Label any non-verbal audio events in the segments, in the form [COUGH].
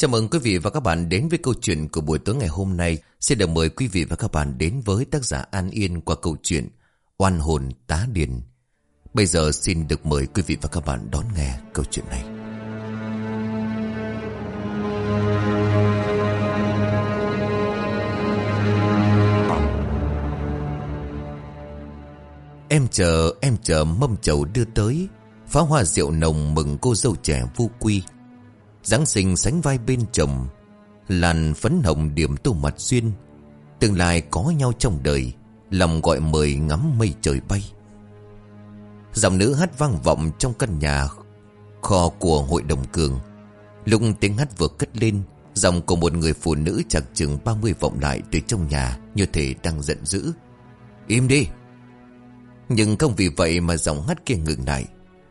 Chào mừng quý vị và các bạn đến với câu chuyện của buổi tối ngày hôm nay. Xin được mời quý vị và các bạn đến với tác giả An Yên qua câu chuyện Oan hồn tá điền. Bây giờ xin được mời quý vị và các bạn đón nghe câu chuyện này. Em chờ, em chờ mâm chầu đưa tới. Pháo hoa rượu nồng mừng cô dâu trẻ vô quy. Giáng sinh sánh vai bên chồng, Làn phấn hồng điểm tô mặt duyên Tương lai có nhau trong đời, Lòng gọi mời ngắm mây trời bay. Giọng nữ hát vang vọng trong căn nhà Kho của hội đồng cường. Lúc tiếng hát vừa cất lên, Giọng của một người phụ nữ chặt chừng 30 vọng lại từ trong nhà, Như thể đang giận dữ. Im đi. Nhưng không vì vậy mà giọng hát kia ngừng lại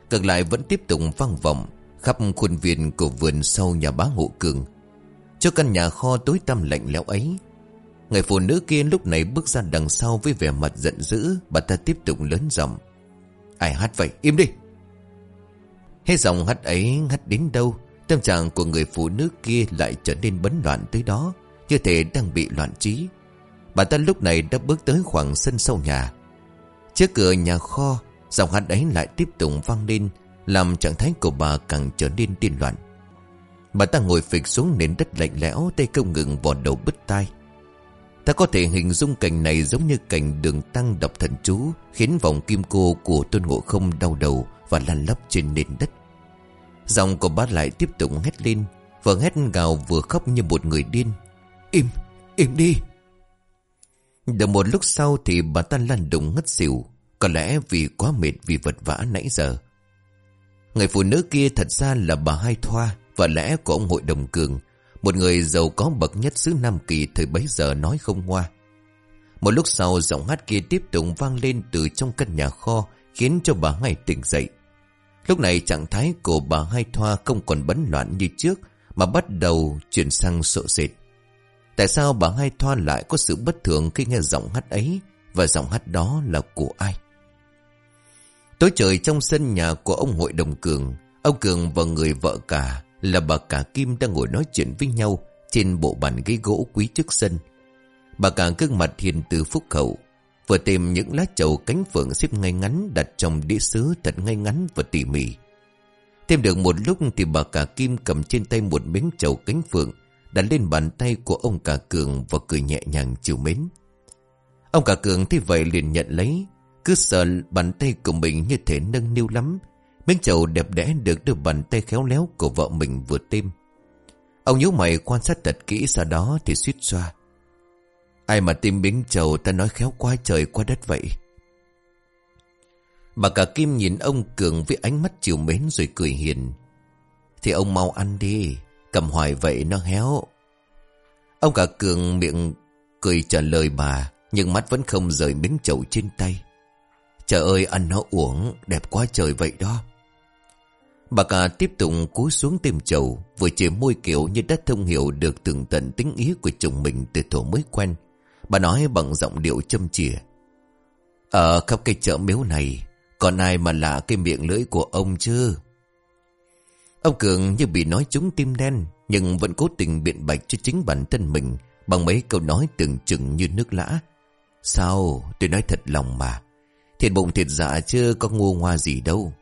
Cực lại vẫn tiếp tục vang vọng. Khắp khuôn viên của vườn sau nhà bá hộ cường. Cho căn nhà kho tối tăm lạnh lẽo ấy, Người phụ nữ kia lúc này bước ra đằng sau với vẻ mặt giận dữ, Bà ta tiếp tục lớn giọng. Ai hát vậy? Im đi! Hết giọng hát ấy, hát đến đâu, Tâm trạng của người phụ nữ kia lại trở nên bấn loạn tới đó, Như thể đang bị loạn trí. Bà ta lúc này đã bước tới khoảng sân sau nhà. Trước cửa nhà kho, Giọng hát ấy lại tiếp tục vang lên làm trạng thái của bà càng trở nên điên loạn. Bà ta ngồi phịch xuống nền đất lạnh lẽo Tay không ngừng vò đầu bứt tai. Ta có thể hình dung cảnh này giống như cảnh đường tăng đọc thần chú Khiến vòng kim cô của tôn ngộ không đau đầu Và lăn lóc trên nền đất. Dòng của bà lại tiếp tục hét lên Vừa hét gào vừa khóc như một người điên. Im, im đi. Được một lúc sau thì bà ta lăn đụng ngất xỉu Có lẽ vì quá mệt vì vật vã nãy giờ. Người phụ nữ kia thật ra là bà Hai Thoa Và lẽ của ông hội đồng cường. Một người giàu có bậc nhất xứ Nam Kỳ Thời bấy giờ nói không hoa Một lúc sau, giọng hát kia tiếp tục vang lên Từ trong căn nhà kho, Khiến cho bà Hai tỉnh dậy. Lúc này, trạng thái của bà Hai Thoa Không còn bấn loạn như trước, Mà bắt đầu chuyển sang sợ sệt. Tại sao bà Hai Thoa lại có sự bất thường Khi nghe giọng hát ấy, Và giọng hát đó là của ai? Tối trời trong sân nhà của ông hội đồng Cường, Ông Cường và người vợ cả Là bà cả Kim đang ngồi nói chuyện với nhau Trên bộ bàn ghế gỗ quý trước sân. Bà cả gương mặt hiền từ phúc hậu, Vừa tìm những lá trầu cánh phượng xếp ngay ngắn Đặt trong đĩa sứ thật ngay ngắn và tỉ mỉ. Thêm được một lúc thì bà cả Kim cầm trên tay một miếng trầu cánh phượng, Đặt lên bàn tay của ông cả Cường Và cười nhẹ nhàng chiều mến. Ông cả Cường thấy vậy liền nhận lấy cứ sợ bàn tay của mình như thể nâng niu lắm. Miếng chầu đẹp đẽ được đưa bàn tay khéo léo của vợ mình vừa tim Ông nhíu mày quan sát thật kỹ sau đó thì suýt xoa. Ai mà tìm miếng chầu ta nói khéo qua trời qua đất vậy? Bà cả Kim nhìn ông Cường với ánh mắt chiều mến rồi cười hiền. Thì ông mau ăn đi, Cầm hoài vậy nó héo. Ông cả Cường miệng cười trả lời bà, Nhưng mắt vẫn không rời miếng chầu trên tay. Trời ơi, ăn nó uống Đẹp quá trời vậy đó. Bà cả tiếp tục cúi xuống tìm chầu, Vừa chỉ môi kiểu như đã thông hiểu Được tường tận tính ý của chồng mình Từ thổ mới quen. Bà nói bằng giọng điệu châm chìa. Ở khắp cái chợ miếu này, Còn ai mà lạ cái miệng lưỡi của ông chứ? Ông Cường như bị nói trúng tim đen, Nhưng vẫn cố tình biện bạch cho chính bản thân mình Bằng mấy câu nói tưởng chừng như nước lã. Sao? Tôi nói thật lòng mà. Thiệt bụng thiệt dạ chưa có ngu hoa gì đâu.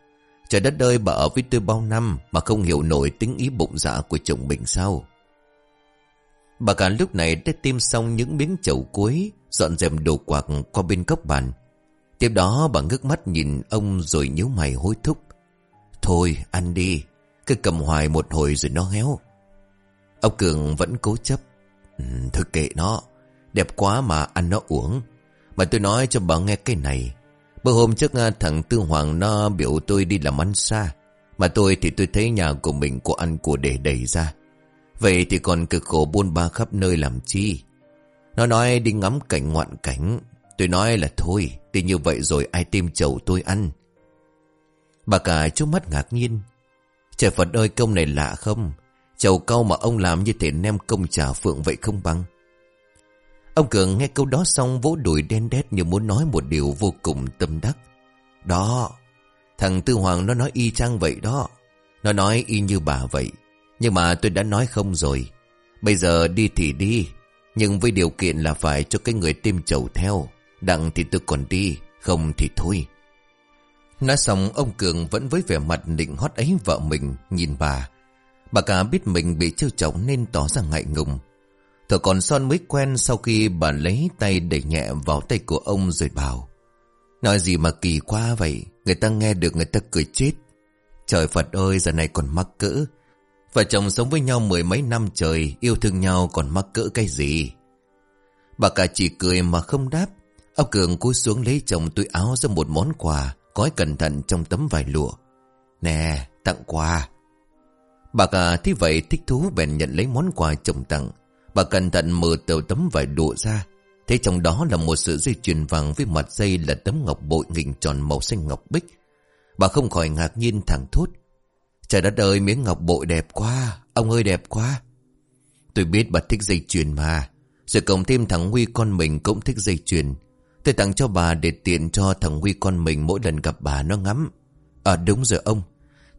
Trời đất ơi bà ở với tôi bao năm Mà không hiểu nổi tính ý bụng dạ của chồng mình sao? Bà cả lúc này đã tiêm xong những miếng chậu cuối Dọn dẹp đồ quạc qua bên góc bàn. Tiếp đó bà ngước mắt nhìn ông rồi nhíu mày hối thúc. Thôi ăn đi Cứ cầm hoài một hồi rồi nó héo. Ông Cường vẫn cố chấp. Ừ, Thôi kệ nó Đẹp quá mà ăn nó uống Mà tôi nói cho bà nghe cái này Bữa hôm trước à, thằng Tư Hoàng nó biểu tôi đi làm ăn xa. Mà tôi thì tôi thấy nhà của mình có ăn của để đầy ra. Vậy thì còn cực khổ buôn ba khắp nơi làm chi. Nó nói đi ngắm cảnh ngoạn cảnh. Tôi nói là thôi, thì như vậy rồi ai tìm chầu tôi ăn. Bà cả chút mắt ngạc nhiên. Trời Phật ơi công này lạ không? Chầu câu mà ông làm như thế nem công trả phượng vậy không bằng. Ông Cường nghe câu đó xong vỗ đùi đen đét như muốn nói một điều vô cùng tâm đắc. Đó, thằng Tư Hoàng nó nói y chang vậy đó. Nó nói y như bà vậy. Nhưng mà tôi đã nói không rồi Bây giờ đi thì đi Nhưng với điều kiện là phải cho cái người tim chầu theo Đặng thì tôi còn đi Không thì thôi Nói xong ông Cường vẫn với vẻ mặt định hót ấy vợ mình Nhìn bà Bà cả biết mình bị trêu chọc nên tỏ ra ngại ngùng Thở còn son mới quen sau khi bà lấy tay đẩy nhẹ vào tay của ông rồi bảo, Nói gì mà kỳ quá vậy? Người ta nghe được người ta cười chết. Trời Phật ơi, giờ này còn mắc cỡ. Vợ chồng sống với nhau mười mấy năm trời, Yêu thương nhau còn mắc cỡ cái gì? Bà cả chỉ cười mà không đáp. Ông Cường cúi xuống lấy chồng túi áo ra một món quà, Gói cẩn thận trong tấm vải lụa. Nè, tặng quà. Bà cả thấy vậy thích thú bèn nhận lấy món quà chồng tặng. Bà cẩn thận mở tờ tấm vải đụa ra Thế trong đó là một sợi dây chuyền vàng với mặt dây là tấm ngọc bội nghình tròn màu xanh ngọc bích. Bà không khỏi ngạc nhiên thẳng thốt. Trời đất ơi miếng ngọc bội đẹp quá, ông ơi đẹp quá. Tôi biết bà thích dây chuyền mà. Rồi cộng thêm thằng Huy con mình cũng thích dây chuyền. Tôi tặng cho bà để tiện cho thằng Huy con mình mỗi lần gặp bà nó ngắm. À đúng rồi ông.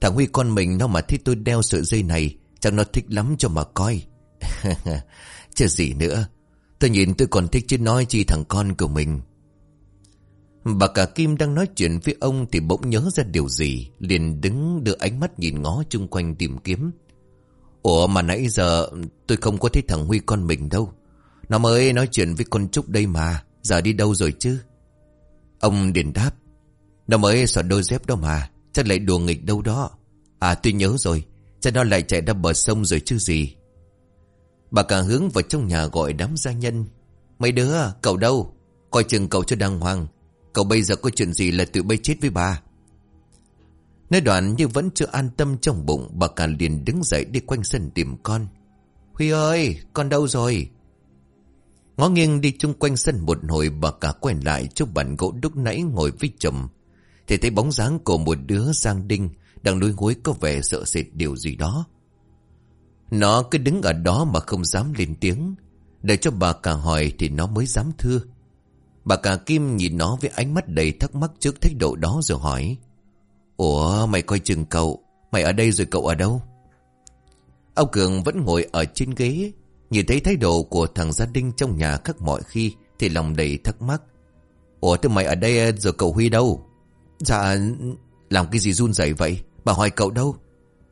Thằng Huy con mình nó mà thích tôi đeo sợi dây này, chắc nó thích lắm cho mà coi. [LAUGHS] Chứ gì nữa. Tôi nhìn tôi còn thích chứ nói chi thằng con của mình. Bà cả Kim đang nói chuyện với ông thì bỗng nhớ ra điều gì, liền đứng đưa ánh mắt nhìn ngó chung quanh tìm kiếm. Ủa mà nãy giờ tôi không có thấy thằng Huy con mình đâu. Nó mới nói chuyện với con Trúc đây mà, giờ đi đâu rồi chứ? Ông liền đáp. Nó mới xỏ đôi dép đó mà, chắc lại đùa nghịch đâu đó. À tôi nhớ rồi, chắc nó lại chạy ra bờ sông rồi chứ gì. Bà cả hướng vào trong nhà gọi đám gia nhân. Mấy đứa, cậu đâu? Coi chừng cậu cho đàng hoàng. Cậu bây giờ có chuyện gì là tự bay chết với bà. Nơi đoạn như vẫn chưa an tâm trong bụng, bà cả liền đứng dậy đi quanh sân tìm con. Huy ơi, con đâu rồi? Ngó nghiêng đi chung quanh sân một hồi bà cả quay lại chỗ bàn gỗ đúc nãy ngồi với chồng. Thì thấy bóng dáng của một đứa Giang Đinh đang nuôi gối có vẻ sợ sệt điều gì đó. Nó cứ đứng ở đó mà không dám lên tiếng. Để cho bà cả hỏi thì nó mới dám thưa. Bà cả Kim nhìn nó với ánh mắt đầy thắc mắc trước thái độ đó rồi hỏi. Ủa mày coi chừng cậu, mày ở đây rồi cậu ở đâu? Ông Cường vẫn ngồi ở trên ghế, nhìn thấy thái độ của thằng gia đình trong nhà khác mọi khi thì lòng đầy thắc mắc. Ủa thế mày ở đây rồi cậu Huy đâu? Dạ, làm cái gì run rẩy vậy? Bà hỏi cậu đâu?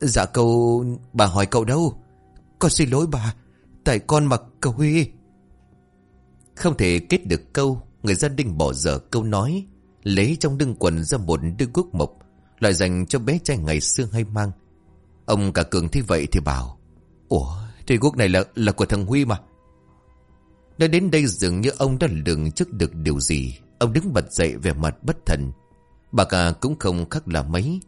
Dạ cậu... bà hỏi cậu đâu? Con xin lỗi bà, Tại con mặc cậu Huy. Không thể kết được câu, Người gia đình bỏ dở câu nói, Lấy trong đưng quần ra một đứa quốc mộc Loại dành cho bé trai ngày xưa hay mang. Ông cả cường thấy vậy thì bảo, Ủa, thì quốc này là là của thằng Huy mà. Đã đến đây dường như ông đã lường trước được điều gì. Ông đứng bật dậy về mặt bất thần. Bà cả cũng không khác là mấy.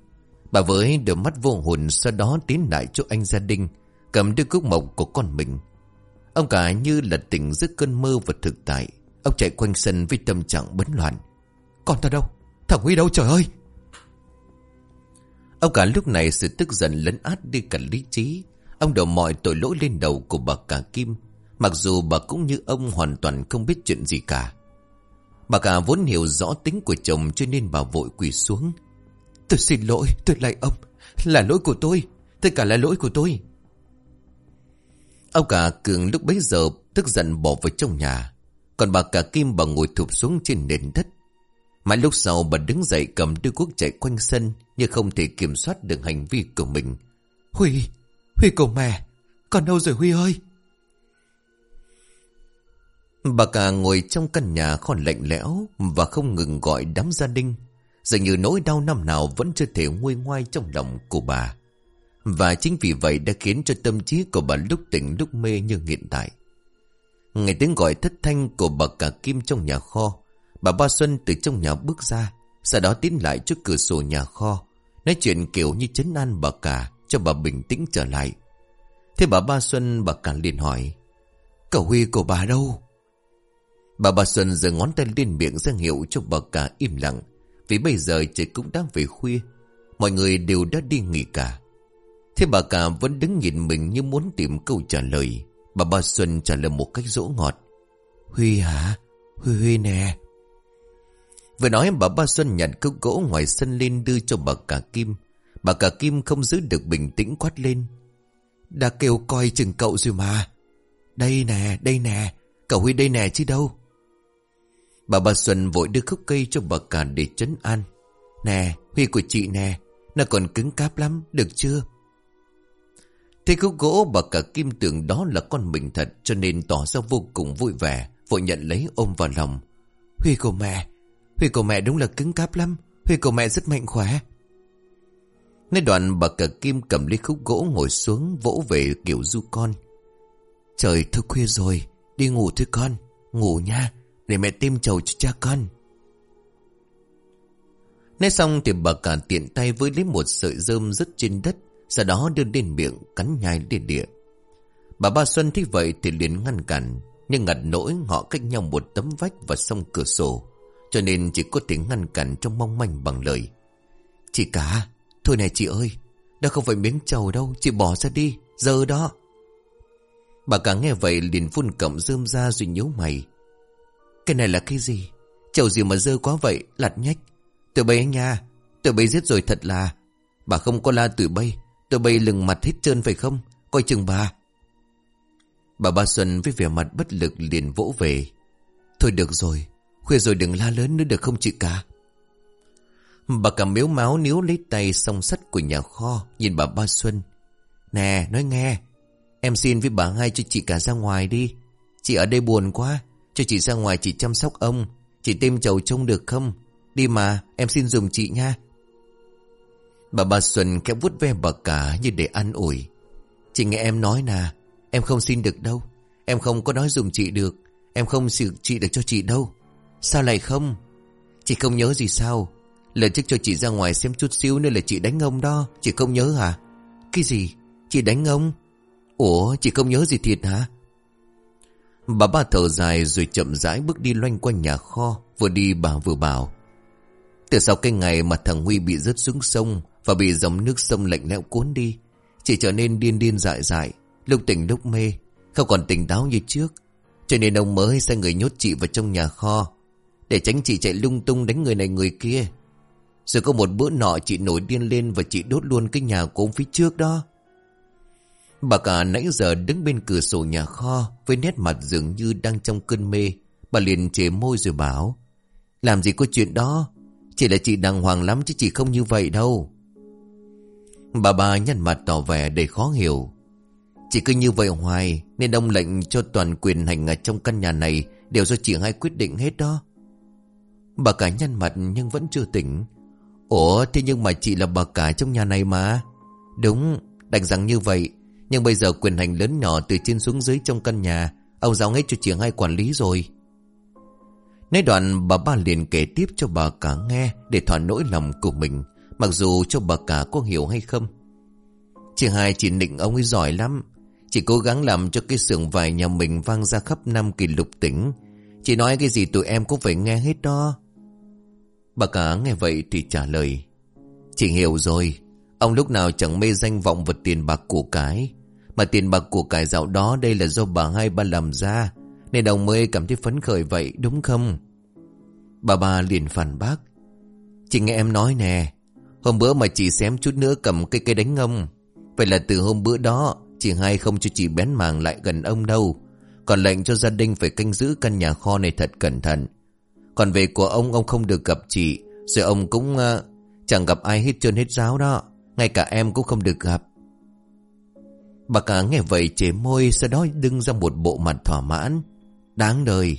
Bà với đôi mắt vô hồn Sau đó tiến lại chỗ anh gia đình. Cầm đứa cúc mộc của con mình. Ông cả như là tỉnh giữa cơn mơ và thực tại. Ông chạy quanh sân với tâm trạng bấn loạn. Con ta đâu? Thằng Huy đâu trời ơi! Ông cả lúc này sự tức giận lấn át đi cả lý trí. Ông đổ mọi tội lỗi lên đầu của bà cả Kim. Mặc dù bà cũng như ông hoàn toàn không biết chuyện gì cả. Bà cả vốn hiểu rõ tính của chồng cho nên bà vội quỳ xuống. Tôi xin lỗi, tôi lại ông. Là lỗi của tôi. Tất cả là lỗi của tôi. Ông cả cường lúc bấy giờ tức giận bỏ vào trong nhà. Còn bà cả Kim bà ngồi thụp xuống trên nền đất. Mãi lúc sau bà đứng dậy cầm đưa quốc chạy quanh sân nhưng không thể kiểm soát được hành vi của mình. Huy, Huy cầu mẹ, còn đâu rồi Huy ơi? Bà cả ngồi trong căn nhà còn lạnh lẽo và không ngừng gọi đám gia đình. Dường như nỗi đau năm nào vẫn chưa thể nguôi ngoai trong lòng của bà. Và chính vì vậy đã khiến cho tâm trí của bà lúc tỉnh lúc mê như hiện tại. Ngày tiếng gọi thất thanh của bà cả Kim trong nhà kho. Bà Ba Xuân từ trong nhà bước ra, sau đó tiến lại trước cửa sổ nhà kho. Nói chuyện kiểu như chấn an bà cả cho bà bình tĩnh trở lại. Thế bà Ba Xuân bà cả liền hỏi. Cậu Huy của bà đâu? Bà Ba Xuân giơ ngón tay lên miệng ra hiệu cho bà cả im lặng. Vì bây giờ trời cũng đang về khuya. Mọi người đều đã đi nghỉ cả. Thế bà cả vẫn đứng nhìn mình như muốn tìm câu trả lời. Bà ba Xuân trả lời một cách dỗ ngọt. Huy hả? Huy Huy nè. Vừa nói bà ba Xuân nhặt cốc gỗ ngoài sân lên đưa cho bà cả Kim. Bà cả Kim không giữ được bình tĩnh quát lên. Đã kêu coi chừng cậu rồi mà Đây nè đây nè Cậu Huy đây nè chứ đâu Bà bà Xuân vội đưa khúc cây cho bà cả để chấn an Nè, Huy của chị nè Nó còn cứng cáp lắm, được chưa thế khúc gỗ và cả kim tưởng đó là con mình thật, Cho nên tỏ ra vô cùng vui vẻ, Vội nhận lấy ôm vào lòng. Huy của mẹ, Huy của mẹ đúng là cứng cáp lắm, Huy của mẹ rất mạnh khỏe. Nói đoạn bà cả kim cầm lấy khúc gỗ ngồi xuống vỗ về kiểu du con. Trời thức khuya rồi, Đi ngủ thôi con, Ngủ nha, Để mẹ tim chầu cho cha con. Nói xong thì bà cả tiện tay với lấy một sợi rơm rứt trên đất sau đó đưa lên miệng cắn nhai địa địa. Bà ba Xuân thấy vậy thì liền ngăn cản, Nhưng ngặt nỗi họ cách nhau một tấm vách và sông cửa sổ, Cho nên chỉ có thể ngăn cản trong mong manh bằng lời. Chị cả, Thôi này chị ơi Đó không phải miếng trầu đâu, Chị bỏ ra đi, Giờ đó. Bà cả nghe vậy liền phun cẩm rơm ra rồi nhíu mày. Cái này là cái gì? Chầu gì mà dơ quá vậy Lặt nhách. Tụi bay nha, Tụi bay giết rồi thật là. Bà không có la tụi bay Tụi bay lừng mặt hết trơn phải không? Coi chừng bà. Bà ba Xuân với vẻ mặt bất lực liền vỗ về. Thôi được rồi, Khuya rồi đừng la lớn nữa được không chị cả? Bà cả miếu máu níu lấy tay song sắt của nhà kho, Nhìn bà ba Xuân. Nè, nói nghe. Em xin với bà hai cho chị cả ra ngoài đi. Chị ở đây buồn quá, Cho chị ra ngoài chị chăm sóc ông. Chị tìm chầu trông được không? Đi mà, em xin dùng chị nha. Bà bà Xuân kẽ vút ve bà cả như để an ủi. Chị nghe em nói nè, Em không xin được đâu. Em không có nói dùng chị được. Em không xử chị được cho chị đâu. Sao lại không? Chị không nhớ gì sao? Lần trước cho chị ra ngoài xem chút xíu nữa là chị đánh ông đó. Chị không nhớ hả? Cái gì? Chị đánh ông? Ủa, chị không nhớ gì thiệt hả? Bà ba thở dài rồi chậm rãi bước đi loanh quanh nhà kho, Vừa đi bà vừa bảo. Từ sau cái ngày mà thằng Huy bị rớt xuống sông và bị dòng nước sông lạnh lẽo cuốn đi, chỉ trở nên điên điên dại dại, Lúc tỉnh lúc mê, Không còn tỉnh táo như trước. Cho nên ông mới sai người nhốt chị vào trong nhà kho, Để tránh chị chạy lung tung đánh người này người kia. Rồi có một bữa nọ chị nổi điên lên Và chị đốt luôn cái nhà của ông phía trước đó. Bà cả nãy giờ đứng bên cửa sổ nhà kho Với nét mặt dường như đang trong cơn mê. Bà liền chế môi rồi bảo, Làm gì có chuyện đó? Chỉ là chị đàng hoàng lắm chứ chị không như vậy đâu. Bà bà nhăn mặt tỏ vẻ để khó hiểu. Chỉ cứ như vậy hoài, Nên ông lệnh cho toàn quyền hành ở trong căn nhà này Đều do chị hai quyết định hết đó. Bà cả nhăn mặt nhưng vẫn chưa tỉnh. Ủa, thế nhưng mà chị là bà cả trong nhà này mà. Đúng, Đành rằng như vậy. Nhưng bây giờ quyền hành lớn nhỏ từ trên xuống dưới trong căn nhà, Ông giao hết cho chị hai quản lý rồi. Nói đoạn, bà ba liền kể tiếp cho bà cả nghe Để thỏa nỗi lòng của mình. Mặc dù cho bà cả có hiểu hay không, Chị hai chỉ định ông ấy giỏi lắm. Chỉ cố gắng làm cho cái xưởng vải nhà mình vang ra khắp năm kỷ lục tỉnh. Chị nói cái gì tụi em cũng phải nghe hết đó. Bà cả nghe vậy thì trả lời, Chị hiểu rồi. Ông lúc nào chẳng mê danh vọng vật tiền bạc của cái. Mà tiền bạc của cải dạo đó Đây là do bà hai ba làm ra. Nên đồng mới cảm thấy phấn khởi vậy, đúng không? Bà ba liền phản bác, Chị nghe em nói nè Hôm bữa mà chị xém chút nữa cầm cây cây đánh ông Vậy là từ hôm bữa đó Chị hai không cho chị bén màng lại gần ông đâu. Còn lệnh cho gia đình phải canh giữ căn nhà kho này thật cẩn thận. Còn về của ông Ông không được gặp chị. Rồi ông cũng uh, chẳng gặp ai hết trơn hết giáo đó. Ngay cả em cũng không được gặp. Bà cả nghe vậy chế môi Sau đó đứng ra một bộ mặt thỏa mãn. Đáng đời.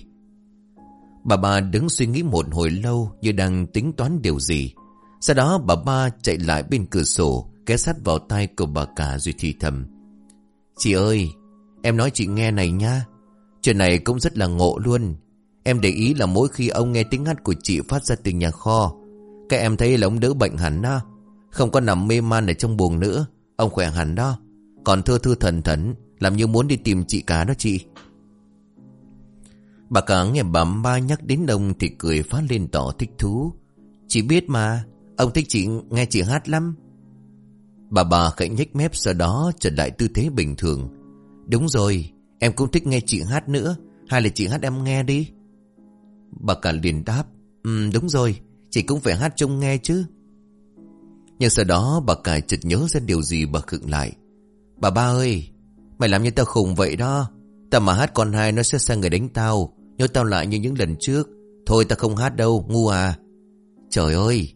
Bà bà đứng suy nghĩ một hồi lâu Như đang tính toán điều gì sau đó bà ba chạy lại bên cửa sổ Ké sát vào tay của bà cả rồi thì thầm Chị ơi Em nói chị nghe này nha. Chuyện này cũng rất là ngộ luôn. Em để ý là mỗi khi ông nghe tiếng hát của chị phát ra từ nhà kho Các em thấy là ông đỡ bệnh hẳn đó. Không có nằm mê man ở trong buồng nữa Ông khỏe hẳn đó. Còn thơ thư thần thần, Làm như muốn đi tìm chị cả đó chị. Bà cả nghe bà ba nhắc đến ông Thì cười phát lên tỏ thích thú. Chị biết mà Ông thích chị, nghe chị hát lắm. Bà bà khẽ nhếch mép sau đó trở lại tư thế bình thường. Đúng rồi, Em cũng thích nghe chị hát nữa. Hay là chị hát em nghe đi? Bà cả liền đáp Ừ đúng rồi, Chị cũng phải hát trông nghe chứ. Nhưng sau đó bà cả chợt nhớ ra điều gì bà khựng lại. Bà ba ơi, Mày làm như tao khùng vậy đó. Tao mà hát con hai nó sẽ sang người đánh tao, Nhớ tao lại như những lần trước. Thôi tao không hát đâu, ngu à. Trời ơi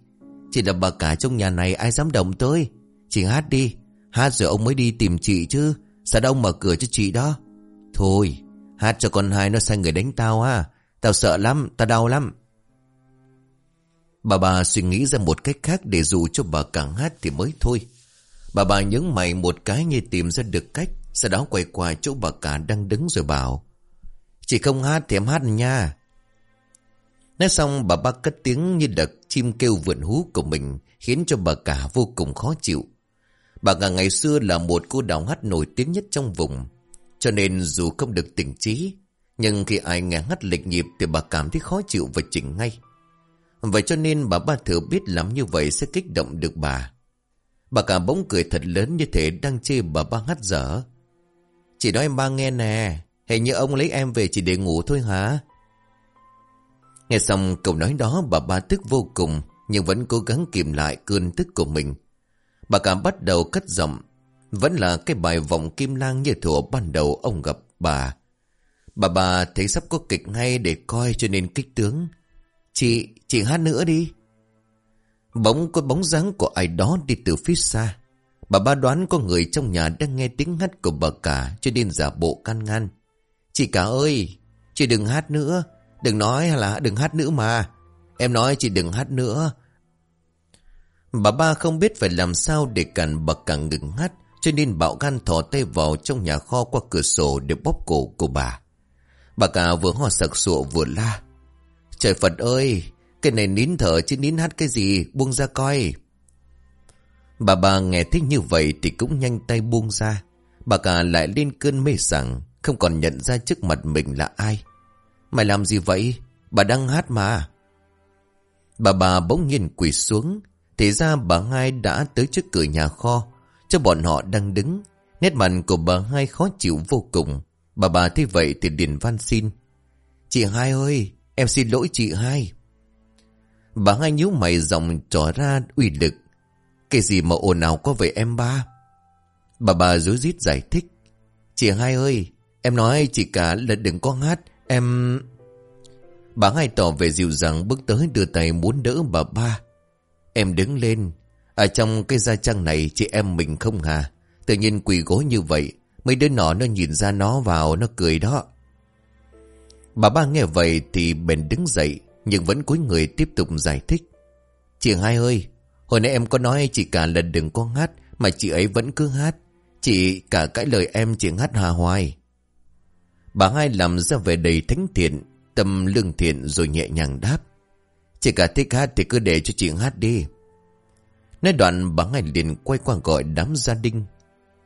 chỉ là bà cả trong nhà này ai dám động tới. Chị hát đi. Hát rồi ông mới đi tìm chị chứ. Sao đâu mở cửa cho chị đó? Thôi, Hát cho con hai nó sang người đánh tao ha Tao sợ lắm, Tao đau lắm. Bà bà suy nghĩ ra một cách khác Để dụ cho bà càng hát thì mới thôi. Bà bà nhớ mày một cái như tìm ra được cách, Sau đó quay qua chỗ bà cả đang đứng rồi bảo, Chị không hát thì em hát nha. Nói xong, bà ba cất tiếng như đợt chim kêu vượn hú của mình, Khiến cho bà cả vô cùng khó chịu. Bà cả ngày xưa là một cô đào hát nổi tiếng nhất trong vùng, Cho nên dù không được tỉnh trí, Nhưng khi ai nghe hát lịch nhịp Thì bà cảm thấy khó chịu và chỉnh ngay. Vậy cho nên bà ba thừa biết làm như vậy sẽ kích động được bà. Bà cả bỗng cười thật lớn như thế đang chê bà ba hát dở. Chị nói em ba nghe nè, Hình như ông lấy em về chỉ để ngủ thôi hả? Nghe xong câu nói đó bà ba tức vô cùng Nhưng vẫn cố gắng kìm lại cơn tức của mình. Bà cả bắt đầu cất giọng Vẫn là cái bài vọng kim lang như thủa ban đầu ông gặp bà. Bà bà thấy sắp có kịch ngay để coi cho nên kích tướng Chị, chị hát nữa đi. Bỗng có bóng dáng của ai đó đi từ phía xa. Bà ba đoán có người trong nhà đang nghe tiếng hát của bà cả cho nên giả bộ can ngăn. Chị cả ơi, chị đừng hát nữa, đừng nói là đừng hát nữa mà. Em nói chị đừng hát nữa. Bà ba không biết phải làm sao để cản bậc càng ngừng hát cho nên bạo gan thò tay vào trong nhà kho qua cửa sổ để bóp cổ của bà. Bà cả vừa ho sặc sụa vừa la. Trời Phật ơi, cái này nín thở chứ nín hát cái gì, buông ra coi. Bà bà nghe thích như vậy thì cũng nhanh tay buông ra. Bà cả lại lên cơn mê sảng, không còn nhận ra trước mặt mình là ai. Mày làm gì vậy? Bà đang hát mà. Bà bà bỗng nhiên quỳ xuống. Thì ra bà hai đã tới trước cửa nhà kho. Cho bọn họ đang đứng. Nét mặt của bà hai khó chịu vô cùng. Bà bà thấy vậy thì điền van xin. Chị hai ơi, em xin lỗi chị hai. Bà hai nhíu mày giọng trỏ ra uy lực. Cái gì mà ồn ào có vậy em ba? Bà bà rối rít giải thích. Chị hai ơi, em nói chị cả là đừng có hát, em... Bà hai tỏ về dịu dàng bước tới đưa tay muốn đỡ bà ba. Em đứng lên. Ở trong cái gia trăng này chị em mình không hà. Tự nhiên quỳ gối như vậy. Mấy đứa nhỏ nó nhìn ra nó vào nó cười đó. Bà ba nghe vậy thì bèn đứng dậy nhưng vẫn cúi người tiếp tục giải thích. Chị hai ơi, Hồi nãy em có nói chị cả lần đừng có hát Mà chị ấy vẫn cứ hát Chị cả cái lời em chỉ hát hà hoài Bà hai làm ra vẻ đầy thánh thiện, Tâm lương thiện rồi nhẹ nhàng đáp. Chị cả thích hát thì cứ để cho chị hát đi. Nói đoạn, bà hai liền quay qua gọi đám gia đình.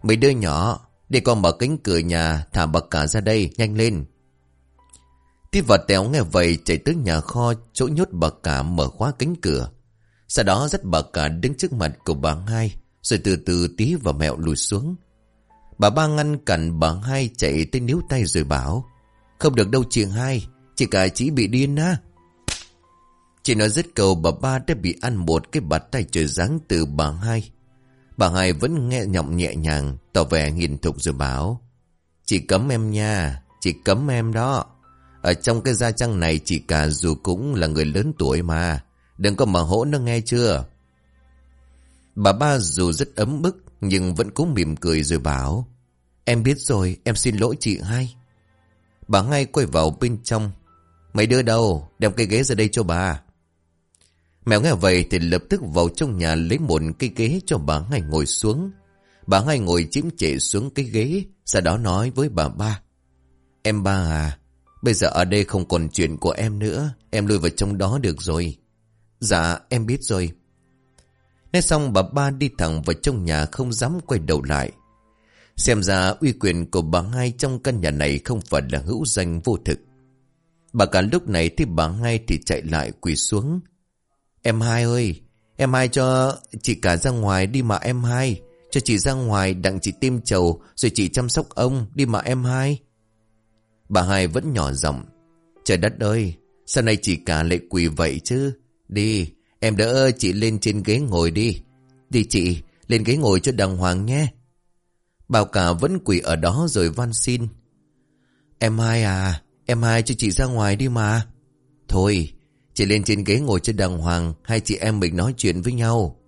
Mấy đứa nhỏ, Để con mở cánh cửa nhà, Thả bà cả ra đây, nhanh lên. Tiếp và téo nghe vậy, chạy tới nhà kho, Chỗ nhốt bà cả mở khóa cánh cửa. Sau đó dắt bà cả đứng trước mặt của bà hai, Rồi từ từ tí và mẹo lùi xuống. Bà ba ngăn cản bà hai chạy tới níu tay rồi bảo, Không được đâu chị hai, Chị cả chỉ bị điên á. Chị nói dứt cầu bà ba đã bị ăn một cái bạt tay trời giáng từ bà hai. Bà hai vẫn nghe nhọng nhẹ nhàng, Tỏ vẻ nghiền thục rồi bảo, Chị cấm em nha, Chị cấm em đó. Ở trong cái gia trăng này chị cả dù cũng là người lớn tuổi mà, Đừng có mà hỗ nó nghe chưa? Bà ba dù rất ấm bức nhưng vẫn cố mỉm cười rồi bảo, Em biết rồi, em xin lỗi chị hai. Bà ngay quay vào bên trong, Mấy đứa đâu, Đem cây ghế ra đây cho bà. Mèo nghe vậy thì lập tức vào trong nhà Lấy một cây ghế cho bà ngay ngồi xuống. Bà ngay ngồi chiếm trệ xuống cái ghế, Sau đó nói với bà ba, Em ba à Bây giờ ở đây không còn chuyện của em nữa, Em lui vào trong đó được rồi. Dạ em biết rồi. Nói xong bà ba đi thẳng vào trong nhà không dám quay đầu lại. Xem ra uy quyền của bà hai trong căn nhà này không phải là hữu danh vô thực. Bà cả lúc này thì bà hai thì chạy lại quỳ xuống. Em hai ơi Em hai cho chị cả ra ngoài đi mà em hai. Cho chị ra ngoài đặng chị tiêm chầu Rồi chị chăm sóc ông đi mà em hai. Bà hai vẫn nhỏ giọng. Trời đất ơi Sao này chị cả lại quỳ vậy chứ? Đi, em đỡ chị lên trên ghế ngồi đi. Đi chị, lên ghế ngồi cho đàng hoàng nhé. Bảo cả vẫn quỳ ở đó rồi van xin. Em hai à, em hai cho chị ra ngoài đi mà. Thôi, chị lên trên ghế ngồi cho đàng hoàng, hai chị em mình nói chuyện với nhau.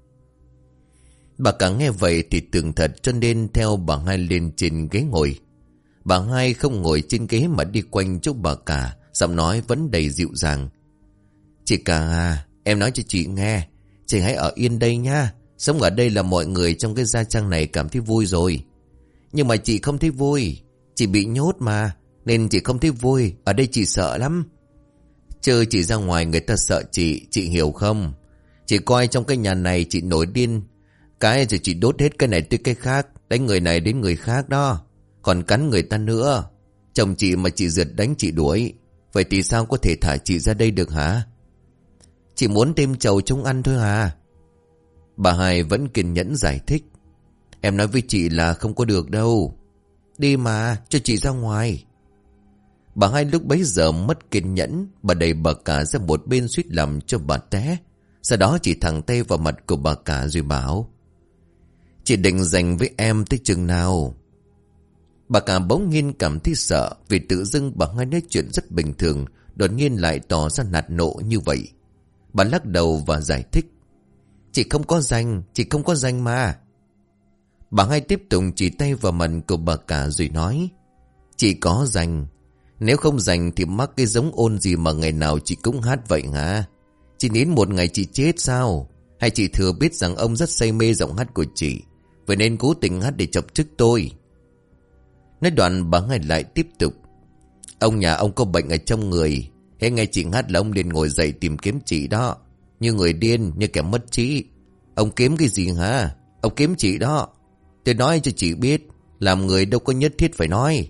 Bà cả nghe vậy thì tưởng thật cho nên theo bà hai lên trên ghế ngồi. Bà hai không ngồi trên ghế mà đi quanh chỗ bà cả, giọng nói vẫn đầy dịu dàng. Chị cả à, em nói cho chị nghe, chị hãy ở yên đây nha. Sống ở đây là mọi người trong cái gia trang này cảm thấy vui rồi. Nhưng mà chị không thấy vui, chị bị nhốt mà, nên chị không thấy vui, ở đây chị sợ lắm. Chơi chị ra ngoài người ta sợ chị, chị hiểu không? Chị coi trong cái nhà này chị nổi điên, cái rồi chị đốt hết cái này tới cái khác, đánh người này đến người khác đó. Còn cắn người ta nữa. Chồng chị mà chị giật đánh chị đuổi. Vậy thì sao có thể thả chị ra đây được hả? Chỉ muốn thêm chầu chung ăn thôi à? Bà hai vẫn kiên nhẫn giải thích. Em nói với chị là không có được đâu. Đi mà, cho chị ra ngoài. Bà hai lúc bấy giờ mất kiên nhẫn, bà đẩy bà cả ra một bên suýt làm cho bà té. Sau đó chỉ thẳng tay vào mặt của bà cả rồi bảo. Chị định dành với em tới chừng nào? Bà cả bỗng nhiên cảm thấy sợ vì tự dưng bà hai nói chuyện rất bình thường, đột nhiên lại tỏ ra nạt nộ như vậy. Bà lắc đầu và giải thích. Chị không có danh, chị không có danh mà. Bà hai tiếp tục chỉ tay vào mặt của bà cả rồi nói. Chị có danh. Nếu không danh thì mắc cái giống ôn gì mà ngày nào chị cũng hát vậy hả? Chị đến một ngày chị chết sao? Hay chị thừa biết rằng ông rất say mê giọng hát của chị? Vậy nên cố tình hát để chọc chức tôi. Nói đoạn bà hai lại tiếp tục. Ông nhà ông có bệnh ở trong người. Hễ nghe chị hát là ông liền ngồi dậy tìm kiếm chị đó. Như người điên, như kẻ mất trí. Ông kiếm cái gì hả? Ông kiếm chị đó. Tôi nói cho chị biết, làm người đâu có nhất thiết phải nói.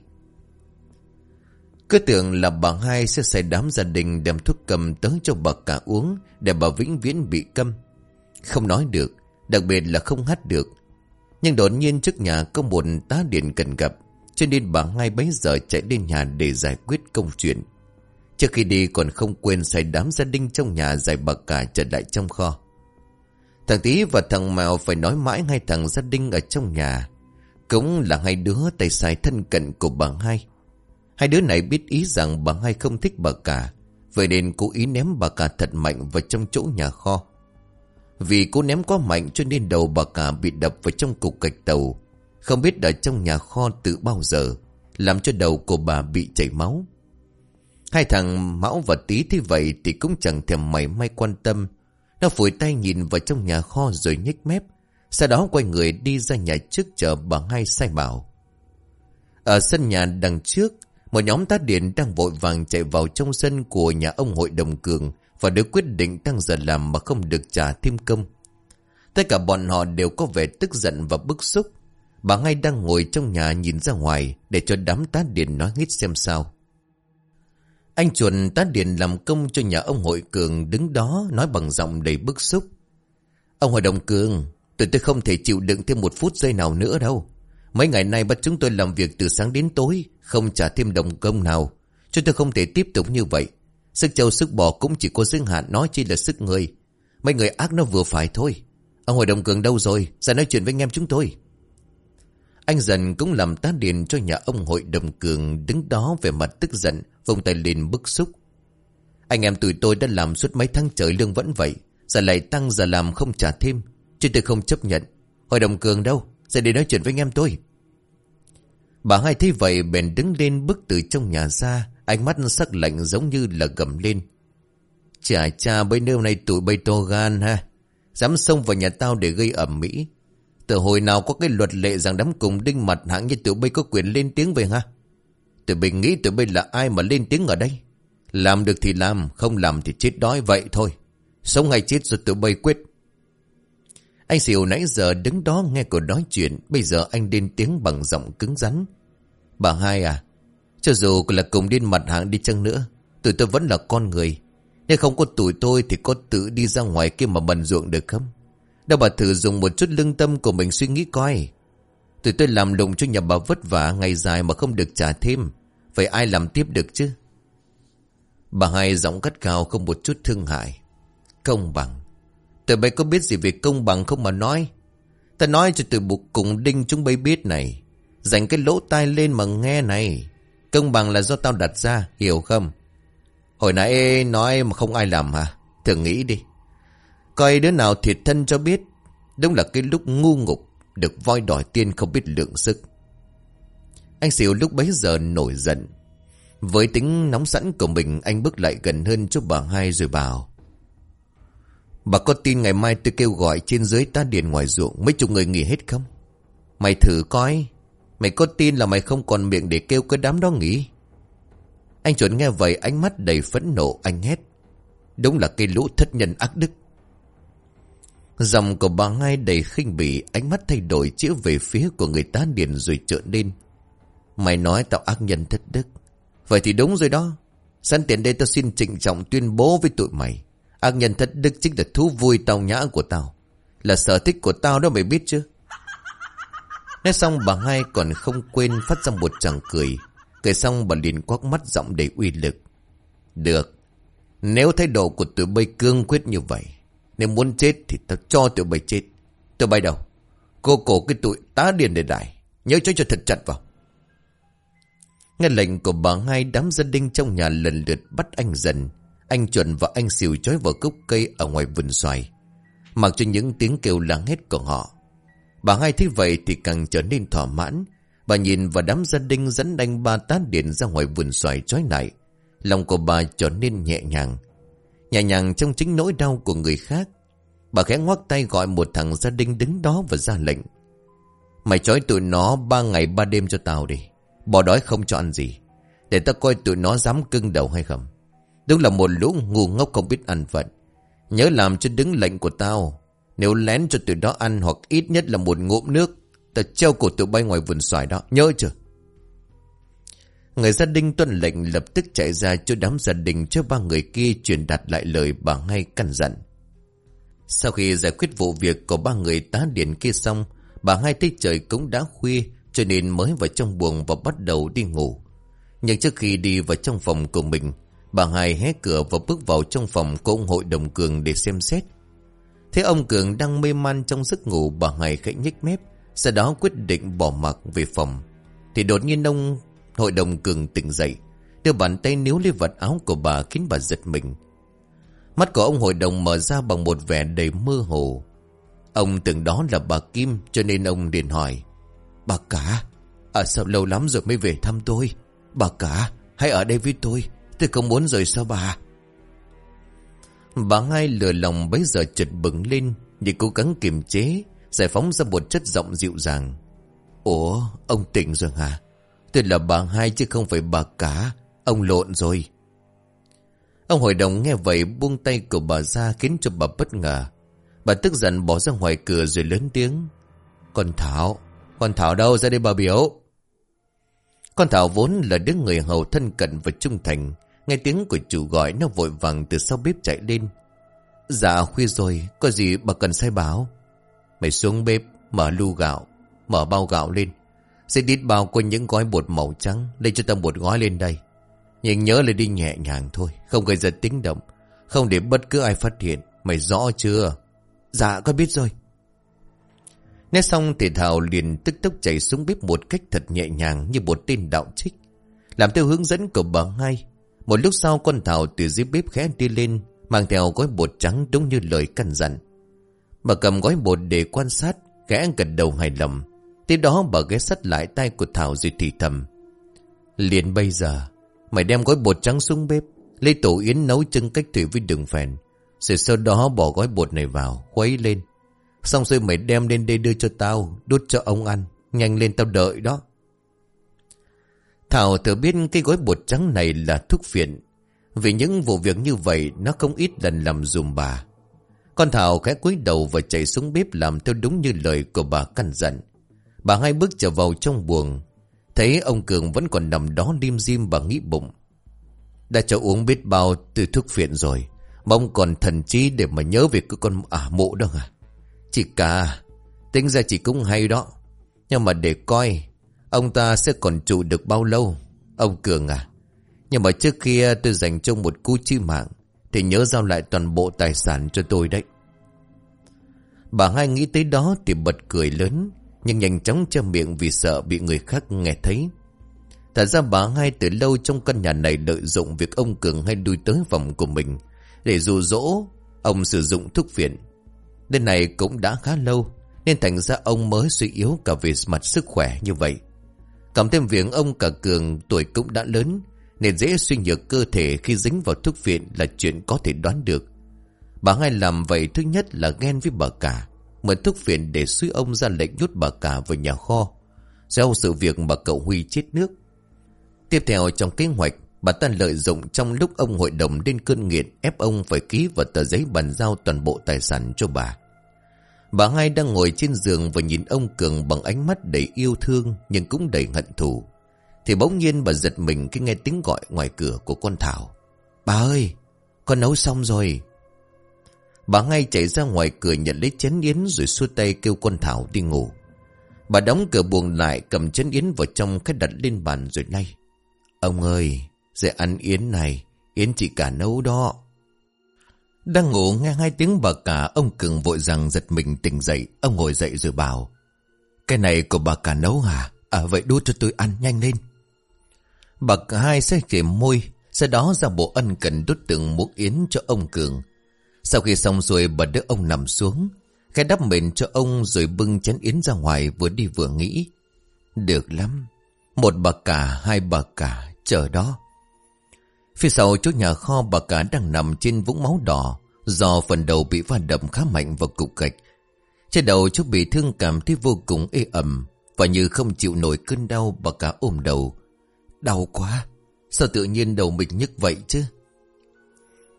Cứ tưởng là bà hai sẽ xảy đám gia đình đem thuốc cầm tới cho bà cả uống để bà vĩnh viễn bị câm. Không nói được, đặc biệt là không hát được. Nhưng đột nhiên trước nhà có một tá điện cần gặp, cho nên bà hai bấy giờ chạy lên nhà để giải quyết công chuyện. Trước khi đi còn không quên xài đám gia đình trong nhà giải bà cả trở lại trong kho. Thằng Tý và thằng Mèo phải nói mãi hai thằng gia đình ở trong nhà. Cũng là hai đứa tay sai thân cận của bà hai. Hai đứa này biết ý rằng bà hai không thích bà cả. Vậy nên cố ý ném bà cả thật mạnh vào trong chỗ nhà kho. Vì cô ném quá mạnh cho nên đầu bà cả bị đập vào trong cục gạch tàu. Không biết ở trong nhà kho từ bao giờ. Làm cho đầu của bà bị chảy máu. Hai thằng Mão và Tý thế vậy thì cũng chẳng thèm mảy may quan tâm. Nó phủi tay nhìn vào trong nhà kho rồi nhếch mép. Sau đó quay người đi ra nhà trước chờ bà hai sai bảo. Ở sân nhà đằng trước, một nhóm tá điện đang vội vàng chạy vào trong sân của nhà ông hội đồng cường và được quyết định tăng giờ làm mà không được trả thêm công. Tất cả bọn họ đều có vẻ tức giận và bức xúc. Bà ngay đang ngồi trong nhà nhìn ra ngoài để cho đám tá điện nói hết xem sao. Anh chuồn tá điện làm công cho nhà ông hội cường đứng đó nói bằng giọng đầy bức xúc. Ông hội đồng cường, tụi tôi không thể chịu đựng thêm một phút giây nào nữa đâu. Mấy ngày nay bắt chúng tôi làm việc từ sáng đến tối, không trả thêm đồng công nào. Chúng tôi không thể tiếp tục như vậy. Sức châu sức bò cũng chỉ có giới hạn nói chi là sức người. Mấy người ác nó vừa phải thôi. Ông hội đồng cường đâu rồi? Ra nói chuyện với anh em chúng tôi. Anh dần cũng làm tá điện cho nhà ông hội đồng cường đứng đó về mặt tức giận, vùng tay lên bức xúc. Anh em tụi tôi đã làm suốt mấy tháng trời lương vẫn vậy. Giờ lại tăng giờ làm không trả thêm. Chứ tôi không chấp nhận. Hội đồng cường đâu? sẽ đi nói chuyện với anh em tôi. Bà hai thấy vậy, bèn đứng lên bước từ trong nhà ra. Ánh mắt sắc lạnh giống như là gầm lên. chả cha bây nơi này tụi bay to gan ha. Dám xông vào nhà tao để gây ẩm mỹ. Từ hồi nào có cái luật lệ rằng đám cùng đinh mặt hạng như tụi bay có quyền lên tiếng về ha? Tụi mình nghĩ tụi mình là ai mà lên tiếng ở đây? Làm được thì làm, không làm thì chết đói vậy thôi. Sống hay chết rồi tụi bay quyết. Anh xỉu nãy giờ đứng đó nghe cô nói chuyện, bây giờ anh lên tiếng bằng giọng cứng rắn. Bà hai à, cho dù là cùng điên mặt hạng đi chăng nữa, tụi tôi vẫn là con người. Nếu không có tụi tôi thì có tự đi ra ngoài kia mà bần ruộng được không? Đâu bà thử dùng một chút lương tâm của mình suy nghĩ coi. Tụi tôi làm lụng cho nhà bà vất vả ngày dài mà không được trả thêm. Vậy ai làm tiếp được chứ? Bà hai giọng cắt cao không một chút thương hại. Công bằng. Tụi bay có biết gì về công bằng không mà nói? Ta nói cho tụi bục cùng đinh chúng bay biết này. Dành cái lỗ tai lên mà nghe này. Công bằng là do tao đặt ra, hiểu không? Hồi nãy nói mà không ai làm hả? Thử nghĩ đi. Coi đứa nào thiệt thân cho biết. Đúng là cái lúc ngu ngục, được voi đòi tiên không biết lượng sức. Anh xỉu lúc bấy giờ nổi giận. Với tính nóng sẵn của mình, anh bước lại gần hơn cho bà hai rồi bảo. Bà có tin ngày mai tôi kêu gọi trên dưới ta điền ngoài ruộng mấy chục người nghỉ hết không? Mày thử coi. Mày có tin là mày không còn miệng để kêu cái đám đó nghỉ? Anh chuẩn nghe vậy ánh mắt đầy phẫn nộ anh hét. Đúng là cây lũ thất nhân ác đức. Dòng của bà hai đầy khinh bỉ ánh mắt thay đổi chĩa về phía của người ta điền rồi trợn lên. Mày nói tao ác nhân thất đức. Vậy thì đúng rồi đó. Sẵn tiện đây tao xin trịnh trọng tuyên bố với tụi mày. Ác nhân thất đức chính là thú vui tao nhã của tao. Là sở thích của tao đó mày biết chứ. Nói xong bà hai còn không quên phát ra một chàng cười. Cười xong bà liền quắc mắt giọng đầy uy lực. Được. Nếu thái độ của tụi bay cương quyết như vậy. Nếu muốn chết thì tao cho tụi bay chết. Tụi bay đâu? Cô cổ cái tụi tá điền để đại. Nhớ cho cho thật chặt vào. Nghe lệnh của bà hai đám gia đình trong nhà lần lượt bắt anh dần. Anh chuẩn và anh xìu trói vào gốc cây ở ngoài vườn xoài. Mặc cho những tiếng kêu lắng hết của họ. Bà hai thấy vậy thì càng trở nên thỏa mãn. Bà nhìn vào đám gia đình dẫn anh ba tát điện ra ngoài vườn xoài trói lại. Lòng của bà trở nên nhẹ nhàng. Nhẹ nhàng trong chính nỗi đau của người khác. Bà khẽ ngoắc tay gọi một thằng gia đình đứng đó và ra lệnh. Mày trói tụi nó ba ngày ba đêm cho tao đi. Bỏ đói không cho ăn gì. Để ta coi tụi nó dám cưng đầu hay không. Đúng là một lũ ngu ngốc không biết ăn phận. Nhớ làm cho đứng lệnh của tao. Nếu lén cho tụi đó ăn hoặc ít nhất là một ngụm nước. Ta treo cổ tụi bay ngoài vườn xoài đó. Nhớ chưa? Người gia đình tuân lệnh lập tức chạy ra cho đám gia đình cho ba người kia truyền đạt lại lời bà ngay căn dặn. Sau khi giải quyết vụ việc của ba người tá điện kia xong, bà ngay thấy trời cũng đã khuya cho nên mới vào trong buồng và bắt đầu đi ngủ. Nhưng trước khi đi vào trong phòng của mình, bà hai hé cửa và bước vào trong phòng của ông hội đồng Cường để xem xét. Thế ông Cường đang mê man trong giấc ngủ bà hai khẽ nhích mép, sau đó quyết định bỏ mặc về phòng. Thì đột nhiên ông hội đồng Cường tỉnh dậy, đưa bàn tay níu lấy vật áo của bà khiến bà giật mình. Mắt của ông hội đồng mở ra bằng một vẻ đầy mơ hồ. Ông tưởng đó là bà Kim cho nên ông liền hỏi. Bà cả, à sao lâu lắm rồi mới về thăm tôi? Bà cả, hãy ở đây với tôi, tôi không muốn rời sao bà. Bà hai lừa lòng bấy giờ chợt bừng lên, nhưng cố gắng kiềm chế, giải phóng ra một chất giọng dịu dàng. Ủa, ông tỉnh rồi hả? Tôi là bà hai chứ không phải bà cả, ông lộn rồi. Ông hội đồng nghe vậy buông tay của bà ra khiến cho bà bất ngờ. Bà tức giận bỏ ra ngoài cửa rồi lớn tiếng. Con Thảo, con Thảo đâu ra đây bà biểu. Con Thảo vốn là đứa người hầu thân cận và trung thành. Nghe tiếng của chủ gọi nó vội vàng từ sau bếp chạy lên. Dạ khuya rồi, có gì bà cần sai báo. Mày xuống bếp, mở lu gạo, mở bao gạo lên. Sẽ đít bao quanh những gói bột màu trắng, lấy cho ta một gói lên đây. Nhưng nhớ là đi nhẹ nhàng thôi, không gây ra tiếng động. Không để bất cứ ai phát hiện, mày rõ chưa? Dạ con biết rồi. Nghe xong thì Thảo liền tức tốc chạy xuống bếp một cách thật nhẹ nhàng như một tên đạo trích. Làm theo hướng dẫn của bà ngay. Một lúc sau con Thảo từ dưới bếp khẽ đi lên, mang theo gói bột trắng đúng như lời căn dặn. Bà cầm gói bột để quan sát, khẽ gật đầu hài lòng. Tiếp đó bà ghé sắt lại tay của Thảo rồi thì thầm. Liền bây giờ, mày đem gói bột trắng xuống bếp, lấy tổ yến nấu chân cách thủy với đường phèn. Rồi sau đó bỏ gói bột này vào, khuấy lên. Xong rồi mày đem lên đây đưa cho tao, Đút cho ông ăn, Nhanh lên tao đợi đó. Thảo thừa biết cái gói bột trắng này là thuốc phiện. Vì những vụ việc như vậy, Nó không ít lần làm dùm bà. Con Thảo khẽ cúi đầu và chạy xuống bếp Làm theo đúng như lời của bà căn dặn. Bà hai bước trở vào trong buồng. Thấy ông Cường vẫn còn nằm đó lim dim, bà nghĩ bụng. Đã cho uống biết bao từ thuốc phiện rồi Mong còn thần trí để mà nhớ về cái con ả mộ đó à Chị cả, Tính ra chị cũng hay đó. Nhưng mà để coi, Ông ta sẽ còn trụ được bao lâu? Ông Cường à Nhưng mà trước kia tôi dành cho một cú chi mạng, Thì nhớ giao lại toàn bộ tài sản cho tôi đấy. Bà hai nghĩ tới đó thì bật cười lớn, Nhưng nhanh chóng che miệng vì sợ bị người khác nghe thấy. Thật ra bà hai từ lâu trong căn nhà này lợi dụng việc ông Cường hay đuôi tới phòng của mình, Để dụ dỗ ông sử dụng thuốc phiện. Đến này cũng đã khá lâu, Nên thành ra ông mới suy yếu cả về mặt sức khỏe như vậy. Cộng thêm việc ông cả Cường tuổi cũng đã lớn, Nên dễ suy nhược cơ thể khi dính vào thuốc viện là chuyện có thể đoán được. Bà hai làm vậy thứ nhất là ghen với bà cả, Mượn thuốc viện để suy ông ra lệnh nhốt bà cả vào nhà kho Sau sự việc mà cậu Huy chết nước. Tiếp theo trong kế hoạch, Bà ta lợi dụng trong lúc ông hội đồng lên cơn nghiện ép ông phải ký vào tờ giấy bàn giao toàn bộ tài sản cho bà. Bà hai đang ngồi trên giường và nhìn ông Cường bằng ánh mắt đầy yêu thương nhưng cũng đầy hận thù. Thì bỗng nhiên bà giật mình khi nghe tiếng gọi ngoài cửa của con Thảo. Bà ơi, con nấu xong rồi. Bà ngay chạy ra ngoài cửa nhận lấy chén yến rồi xua tay kêu con Thảo đi ngủ. Bà đóng cửa buồng lại cầm chén yến vào trong khách đặt lên bàn rồi lay. Ông ơi, dễ ăn yến này, yến chị cả nấu đó. Đang ngủ nghe hai tiếng bà cả, ông Cường vội rằng giật mình tỉnh dậy, ông ngồi dậy rồi bảo. Cái này của bà cả nấu hả? À vậy đút cho tôi ăn nhanh lên. Bà cả hai sẽ kể môi, sau đó ra bộ ân cần đút từng muỗng yến cho ông Cường. Sau khi xong rồi bà đỡ ông nằm xuống, cái đắp mền cho ông rồi bưng chén yến ra ngoài vừa đi vừa nghĩ. Được lắm, một bà cả, hai bà cả, chờ đó. Phía sau chỗ nhà kho bà cả đang nằm trên vũng máu đỏ, do phần đầu bị va đập khá mạnh vào cục gạch. Trên đầu chú bị thương cảm thấy vô cùng ê ẩm, và như không chịu nổi cơn đau bà cả ôm đầu. Đau quá, sao tự nhiên đầu mình nhức vậy chứ?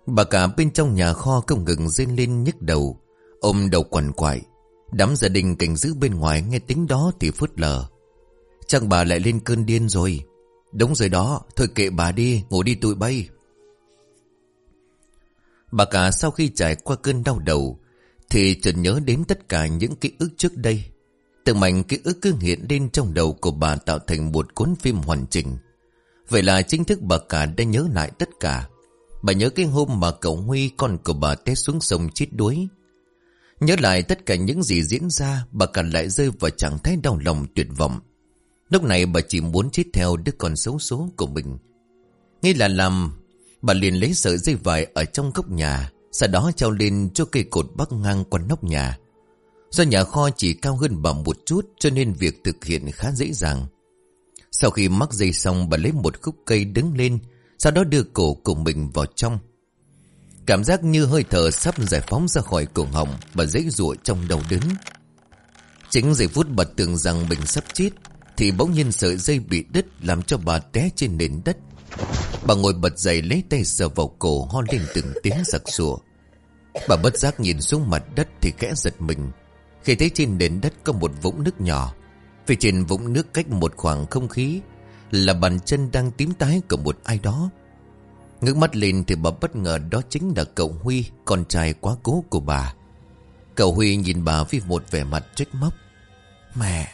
Bà cả bên trong nhà kho không ngừng rên lên nhức đầu, ôm đầu quằn quại. Đám gia đình cảnh giữ bên ngoài nghe tiếng đó thì phớt lờ. Chắc bà lại lên cơn điên rồi. Đúng rồi đó, thôi kệ bà đi, ngủ đi tụi bay. Bà cả sau khi trải qua cơn đau đầu, thì chợt nhớ đến tất cả những ký ức trước đây. Từng mảnh ký ức cứ hiện lên trong đầu của bà tạo thành một cuốn phim hoàn chỉnh. Vậy là chính thức bà cả đã nhớ lại tất cả. Bà nhớ cái hôm mà cậu Huy con của bà té xuống sông chết đuối. Nhớ lại tất cả những gì diễn ra, bà cả lại rơi vào trạng thái đau lòng tuyệt vọng. Lúc này bà chỉ muốn chết theo đứa con xấu số của mình. Nghĩ là làm, bà liền lấy sợi dây vải ở trong góc nhà, sau đó treo lên cho cây cột bắc ngang qua nóc nhà. Do nhà kho chỉ cao hơn bà một chút cho nên việc thực hiện khá dễ dàng. Sau khi mắc dây xong bà lấy một khúc cây đứng lên, sau đó đưa cổ của mình vào trong. Cảm giác như hơi thở sắp giải phóng ra khỏi cổ họng bà dễ dụa trong đầu đứng. Chính giây phút bà tưởng rằng mình sắp chết thì bỗng nhiên sợi dây bị đứt Làm cho bà té trên nền đất Bà ngồi bật dậy lấy tay sờ vào cổ, Ho lên từng tiếng giặc sủa Bà bất giác nhìn xuống mặt đất Thì khẽ giật mình. Khi thấy trên nền đất có một vũng nước nhỏ, Phía trên vũng nước cách một khoảng không khí, Là bàn chân đang tím tái của một ai đó. Ngước mắt lên thì bà bất ngờ đó chính là cậu Huy, Con trai quá cố của bà. Cậu Huy nhìn bà với một vẻ mặt trách móc. Mẹ,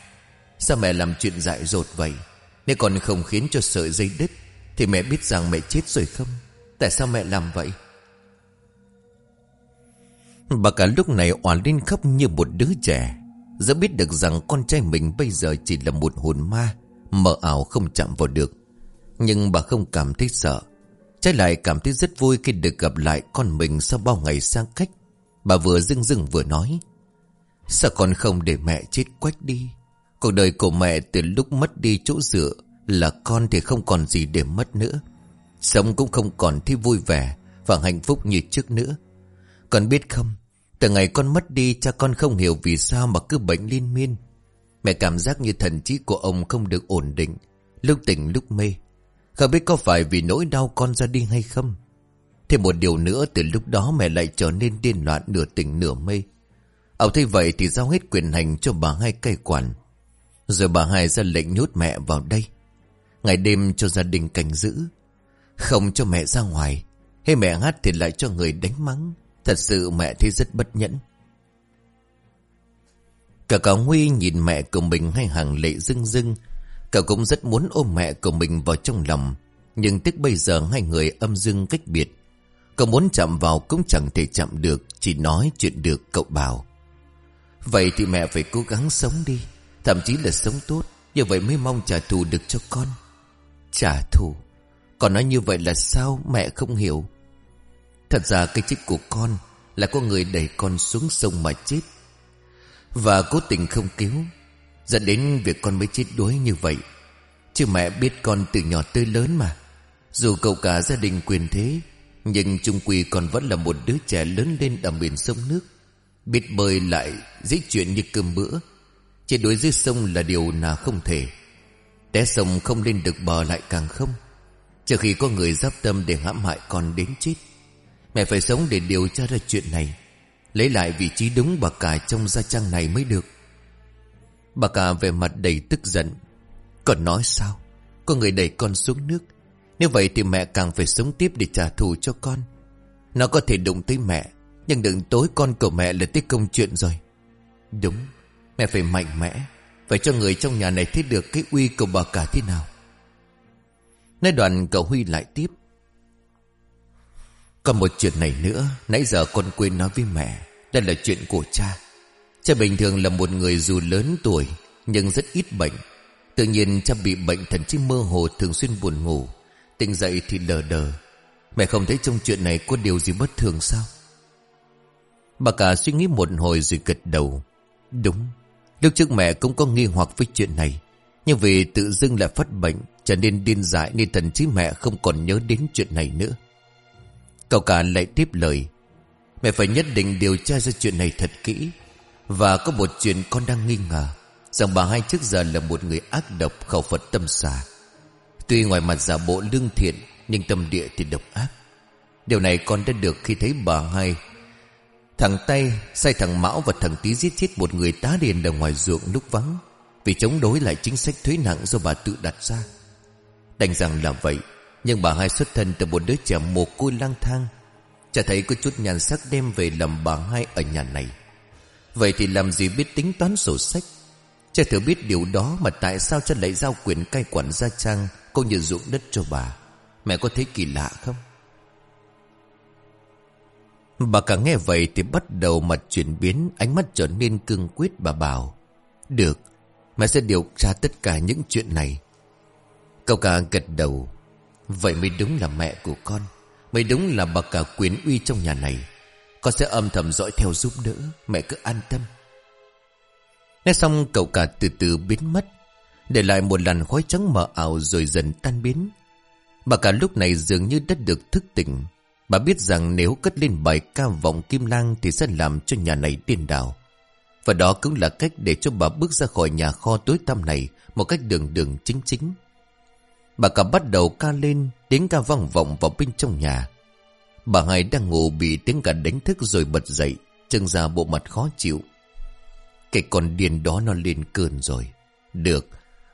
Sao mẹ làm chuyện dại dột vậy? Nếu còn không khiến cho sợi dây đứt. Thì mẹ biết rằng mẹ chết rồi không? Tại sao mẹ làm vậy? Bà cả lúc này oản lên khóc như một đứa trẻ. Giờ biết được rằng con trai mình bây giờ chỉ là một hồn ma, Mờ ảo không chạm vào được. Nhưng bà không cảm thấy sợ. Trái lại cảm thấy rất vui khi được gặp lại con mình sau bao ngày xa cách. Bà vừa dưng dưng vừa nói, Sao con không để mẹ chết quách đi? Cuộc đời của mẹ từ lúc mất đi chỗ dựa là con thì không còn gì để mất nữa. Sống cũng không còn thi vui vẻ Và hạnh phúc như trước nữa. Con biết không, Từ ngày con mất đi, cha con không hiểu vì sao mà cứ bệnh liên miên. Mẹ cảm giác như thần trí của ông không được ổn định, Lúc tỉnh lúc mê. Không biết có phải vì nỗi đau con ra đi hay không. Thêm một điều nữa, từ lúc đó mẹ lại trở nên điên loạn nửa tỉnh nửa mê. Ông thấy vậy thì giao hết quyền hành cho bà hai cây quản. Rồi bà hai ra lệnh nhốt mẹ vào đây. Ngày đêm cho gia đình cảnh giữ. Không cho mẹ ra ngoài, Hay mẹ hát thì lại cho người đánh mắng. Thật sự mẹ thấy rất bất nhẫn. Cả cả Huy nhìn mẹ của mình hay hàng lệ rưng rưng. Cậu cũng rất muốn ôm mẹ của mình vào trong lòng, Nhưng tức bây giờ hai người âm dưng cách biệt. Cậu muốn chạm vào cũng chẳng thể chạm được, Chỉ nói chuyện được, cậu bảo. Vậy thì mẹ phải cố gắng sống đi, Thậm chí là sống tốt. Như vậy mới mong trả thù được cho con. Trả thù. Còn nói như vậy là sao mẹ không hiểu? Thật ra cái chết của con Là có người đẩy con xuống sông mà chết. Và cố tình không cứu, Dẫn đến việc con mới chết đuối như vậy. Chứ mẹ biết con từ nhỏ tới lớn mà. Dù cậu cả gia đình quyền thế, Nhưng trung quy còn vẫn là một đứa trẻ lớn lên ở miền sông nước. Biết bơi lại, dễ chuyện như cơm bữa. Chết đuối dưới sông là điều nào không thể. Té sông không lên được bờ lại càng không. Chờ khi có người giáp tâm để hãm hại con đến chết, Mẹ phải sống để điều tra ra chuyện này, Lấy lại vị trí đúng bà cả trong gia trang này mới được. Bà cả về mặt đầy tức giận. Còn nói sao? Có người đẩy con xuống nước. Nếu vậy thì mẹ càng phải sống tiếp để trả thù cho con. Nó có thể đụng tới mẹ, Nhưng đừng tối con của mẹ là tiết công chuyện rồi. Đúng, Mẹ phải mạnh mẽ. Phải cho người trong nhà này thấy được cái uy của bà cả thế nào. Nói đoạn cậu Huy lại tiếp. Còn một chuyện này nữa, Nãy giờ con quên nói với mẹ, Đây là chuyện của cha. Cha bình thường là một người dù lớn tuổi, Nhưng rất ít bệnh. Tự nhiên cha bị bệnh thần trí mơ hồ Thường xuyên buồn ngủ, Tỉnh dậy thì lờ đờ. Mẹ không thấy trong chuyện này có điều gì bất thường sao? Bà cả suy nghĩ một hồi rồi gật đầu. Đúng. Lúc trước mẹ cũng có nghi hoặc với chuyện này, Nhưng vì tự dưng lại phát bệnh, Trở nên điên dại Nên thần trí mẹ không còn nhớ đến chuyện này nữa. Cậu cả lại tiếp lời, Mẹ phải nhất định điều tra ra chuyện này thật kỹ. Và có một chuyện con đang nghi ngờ, Rằng bà hai trước giờ là một người ác độc khẩu Phật tâm xà. Tuy ngoài mặt giả bộ lương thiện, Nhưng tâm địa thì độc ác. Điều này con đã được khi thấy bà hai Thằng Tây sai thằng Mão và thằng Tý giết chết một người tá điền ở ngoài ruộng lúc vắng, Vì chống đối lại chính sách thuế nặng do bà tự đặt ra. Đành rằng là vậy, Nhưng bà hai xuất thân từ một đứa trẻ mồ côi lang thang, Chả thấy có chút nhàn sắc đem về làm bà hai ở nhà này. Vậy thì làm gì biết tính toán sổ sách? Chả thử biết điều đó mà tại sao cha lại giao quyền cai quản gia trang Cũng như ruộng đất cho bà? Mẹ có thấy kỳ lạ không? Bà cả nghe vậy thì bắt đầu mặt chuyển biến, Ánh mắt trở nên cương quyết, bà bảo, Được, Mẹ sẽ điều tra tất cả những chuyện này. Cậu cả gật đầu, Vậy mới đúng là mẹ của con, Mới đúng là bà cả quyền uy trong nhà này. Con sẽ âm thầm dõi theo giúp đỡ, Mẹ cứ an tâm. Nghe xong, cậu cả từ từ biến mất, Để lại một làn khói trắng mờ ảo Rồi dần tan biến. Bà cả lúc này dường như đã được thức tỉnh. Bà biết rằng nếu cất lên bài ca vọng kim lang Thì sẽ làm cho nhà này điên đảo. Và đó cũng là cách để cho bà bước ra khỏi nhà kho tối tăm này Một cách đường đường chính chính. Bà cả bắt đầu ca lên Tiếng ca vang vọng vào bên trong nhà. Bà hai đang ngủ bị tiếng cả đánh thức rồi bật dậy Trưng ra bộ mặt khó chịu. Cái con điên đó nó lên cơn rồi. Được,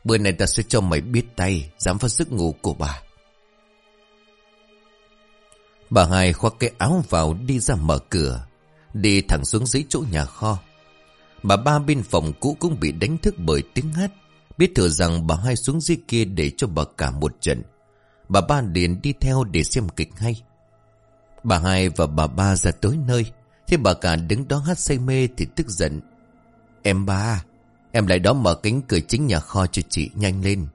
Bữa nay ta sẽ cho mày biết tay, Dám phá sức ngủ của bà. Bà hai khoác cái áo vào đi ra mở cửa, Đi thẳng xuống dưới chỗ nhà kho. Bà ba bên phòng cũ cũng bị đánh thức bởi tiếng hát. Biết thừa rằng bà hai xuống dưới kia để cho bà cả một trận. Bà ba liền đi theo để xem kịch hay. Bà hai và bà ba ra tối nơi. Thế bà cả đứng đó hát say mê thì tức giận. Em ba, Em lại đó mở cánh cửa chính nhà kho cho chị nhanh lên.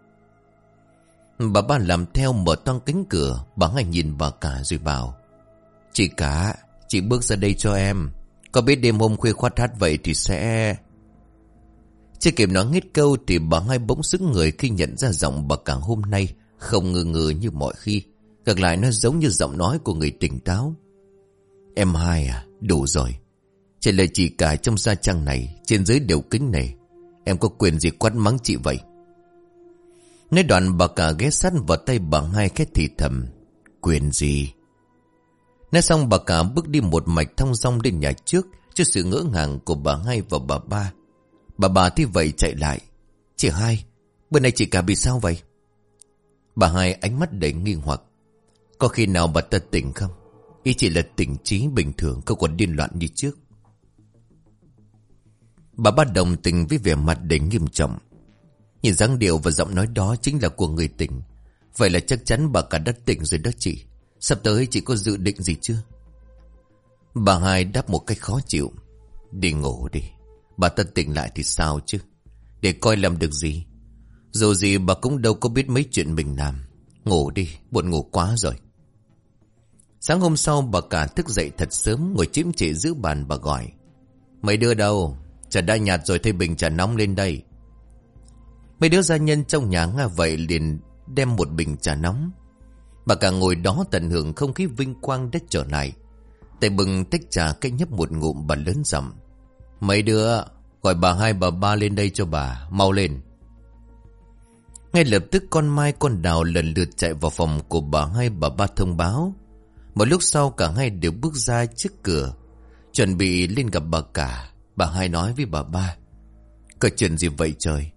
Bà ba làm theo mở toang cánh cửa, Bà ngay nhìn bà cả rồi bảo, Chị cả, Chị bước ra đây cho em. Có biết đêm hôm khuya khoát hát vậy thì sẽ Chưa kịp nói hết câu Thì bà hai bỗng sức người khi nhận ra giọng bà cả hôm nay Không ngừ ngừ như mọi khi. Ngược lại nó giống như giọng nói của người tỉnh táo. Em hai à Đủ rồi. Chỉ lời chị cả trong gia trang này, Trên dưới đều kính này. Em có quyền gì quát mắng chị vậy? Nói đoạn bà cả ghé sát vào tay bà hai cái thì thầm, Quyền gì? Nói xong, bà cả bước đi một mạch thong dong đến nhà trước Trước sự ngỡ ngàng của bà hai và bà ba. Bà bà thì vậy chạy lại, Chị hai, Bữa nay chị cả bị sao vậy? Bà hai ánh mắt đầy nghi hoặc, Có khi nào bà ta tỉnh không? Ý chỉ là tỉnh trí bình thường, Không còn điên loạn như trước. Bà ba đồng tình với vẻ mặt đầy nghiêm trọng. Nhìn dáng điệu và giọng nói đó Chính là của người tỉnh Vậy là chắc chắn bà cả đã tỉnh rồi đó chị. Sắp tới chị có dự định gì chưa? Bà hai đáp một cách khó chịu. Đi ngủ đi. Bà ta tỉnh lại thì sao chứ? Để coi làm được gì. Dù gì bà cũng đâu có biết mấy chuyện mình làm. Ngủ đi, Buồn ngủ quá rồi. Sáng hôm sau bà cả thức dậy thật sớm, Ngồi chiếm chỉ giữ bàn bà gọi. Mấy đứa đâu? Trà đã nhạt rồi thay bình trà nóng lên đây. Mấy đứa gia nhân trong nhà nghe vậy liền đem một bình trà nóng. Bà cả ngồi đó tận hưởng không khí vinh quang đất trở lại. Tay bừng tách trà cách nhấp một ngụm bà lớn giọng Mấy đứa gọi bà hai bà ba lên đây cho bà, mau lên. Ngay lập tức con Mai con Đào lần lượt chạy vào phòng của bà hai bà ba thông báo. Một lúc sau cả hai đều bước ra trước cửa, chuẩn bị lên gặp bà cả. Bà hai nói với bà ba. Có chuyện gì vậy trời?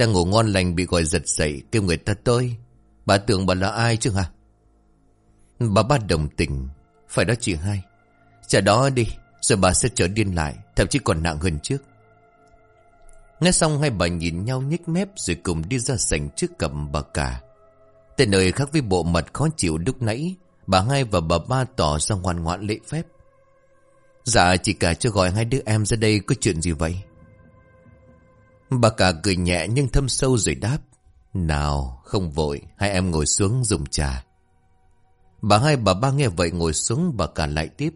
Đang ngủ ngon lành bị gọi giật dậy kêu người ta tới. Bà tưởng bà là ai chứ hả? Bà ba đồng tình. Phải đó chị hai. Trả đó đi. Rồi bà sẽ trở điên lại. Thậm chí còn nặng hơn trước. Nghe xong hai bà nhìn nhau nhếch mép rồi cùng đi ra sảnh trước cầm bà cả. Tại nơi khác với bộ mặt khó chịu lúc nãy, bà hai và bà ba tỏ ra ngoan ngoãn lễ phép. Dạ chị cả cho gọi hai đứa em ra đây có chuyện gì vậy? Bà cả cười nhẹ nhưng thâm sâu rồi đáp. Nào, không vội, hai em ngồi xuống dùng trà. Bà hai bà ba nghe vậy ngồi xuống bà cả lại tiếp.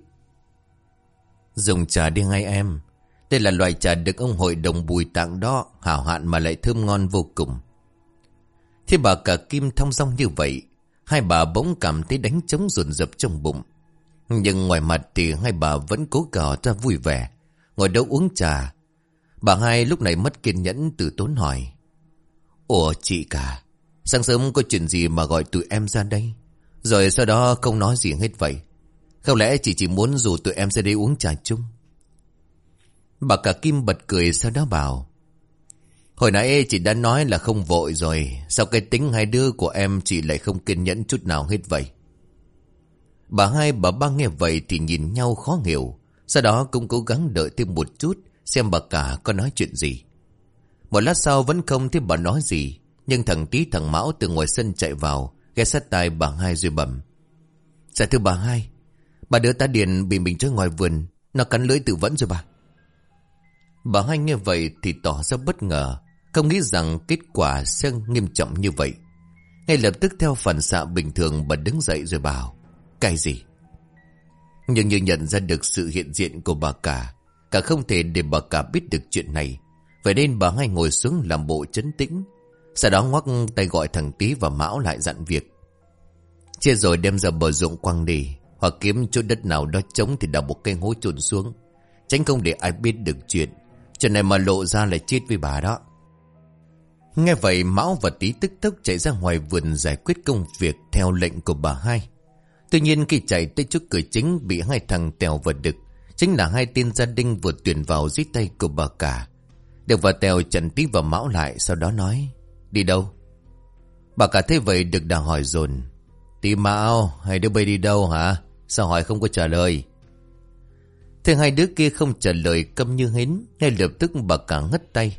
Dùng trà đi hai em. Đây là loại trà được ông hội đồng bùi tặng đó, hảo hạn mà lại thơm ngon vô cùng. Thế bà cả Kim thong dong như vậy, hai bà bỗng cảm thấy đánh trống ruồn rập trong bụng. Nhưng ngoài mặt thì hai bà vẫn cố gò ra vui vẻ, ngồi đâu uống trà, Bà hai lúc này mất kiên nhẫn từ tốn hỏi. Ủa chị cả, sáng sớm có chuyện gì mà gọi tụi em ra đây? Rồi sau đó không nói gì hết vậy. Không lẽ chị chỉ muốn rủ tụi em ra đây uống trà chung? Bà cả Kim bật cười sau đó bảo. Hồi nãy chị đã nói là không vội rồi. Sao cái tính hai đứa của em chị lại không kiên nhẫn chút nào hết vậy? Bà hai bà ba nghe vậy thì nhìn nhau khó hiểu. Sau đó cũng cố gắng đợi thêm một chút Xem bà cả có nói chuyện gì. Một lát sau vẫn không thấy bà nói gì, Nhưng thằng tí thằng Mão từ ngoài sân chạy vào Ghé sát tai bà hai rồi bẩm Dạ thưa bà hai, Bà đứa ta điền bị mình chơi ngoài vườn, Nó cắn lưỡi tự vẫn rồi bà. Bà hai nghe vậy thì tỏ ra bất ngờ, Không nghĩ rằng kết quả sẽ nghiêm trọng như vậy. Ngay lập tức theo phản xạ bình thường bà đứng dậy rồi bảo, Cái gì? Nhưng như nhận ra được sự hiện diện của bà cả Cả không thể để bà cả biết được chuyện này. Vậy nên bà ngay ngồi xuống làm bộ chấn tĩnh. Sau đó ngoắc tay gọi thằng Tý và Mão lại dặn việc. Chia rồi đem ra bờ ruộng quăng đi. Hoặc kiếm chỗ đất nào đó trống Thì đào một cây hố trồn xuống. Tránh không để ai biết được chuyện. Chuyện này mà lộ ra là chết với bà đó. Nghe vậy, Mão và Tý tức tốc chạy ra ngoài vườn giải quyết công việc theo lệnh của bà hai. Tuy nhiên khi chạy tới trước cửa chính, bị hai thằng tèo và đực Chính là hai tên gia đình vừa tuyển vào dưới tay của bà cả. Được vào tèo trần tí và mão lại, Sau đó nói, Đi đâu? Bà cả thấy vậy được đào hỏi dồn, Tí mão, hai đứa bay đi đâu hả? Sao hỏi không có trả lời? Thế hai đứa kia không trả lời, câm như hến, Ngay lập tức bà cả ngất tay.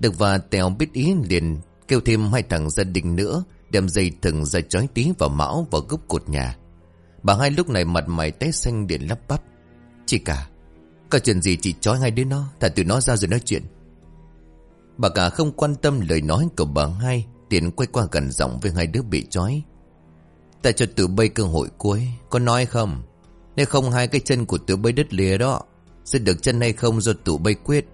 Được và tèo biết ý liền Kêu thêm hai thằng gia đình nữa, Đem dây thừng ra chói tí vào mão vào gốc cột nhà. Bà hai lúc này mặt mày tái xanh điện lắp bắp. Chị cả. Có chuyện gì chị chói ngay đến nó Thả tụi nó ra rồi nói chuyện. Bà cả không quan tâm lời nói của bà hai Tiền quay qua gần giọng với hai đứa bị chói Ta cho tụi bay cơ hội cuối, Có nói không? Nếu không hai cái chân của tụi bay đứt lìa đó, Sẽ được chân hay không do tụi bay quyết.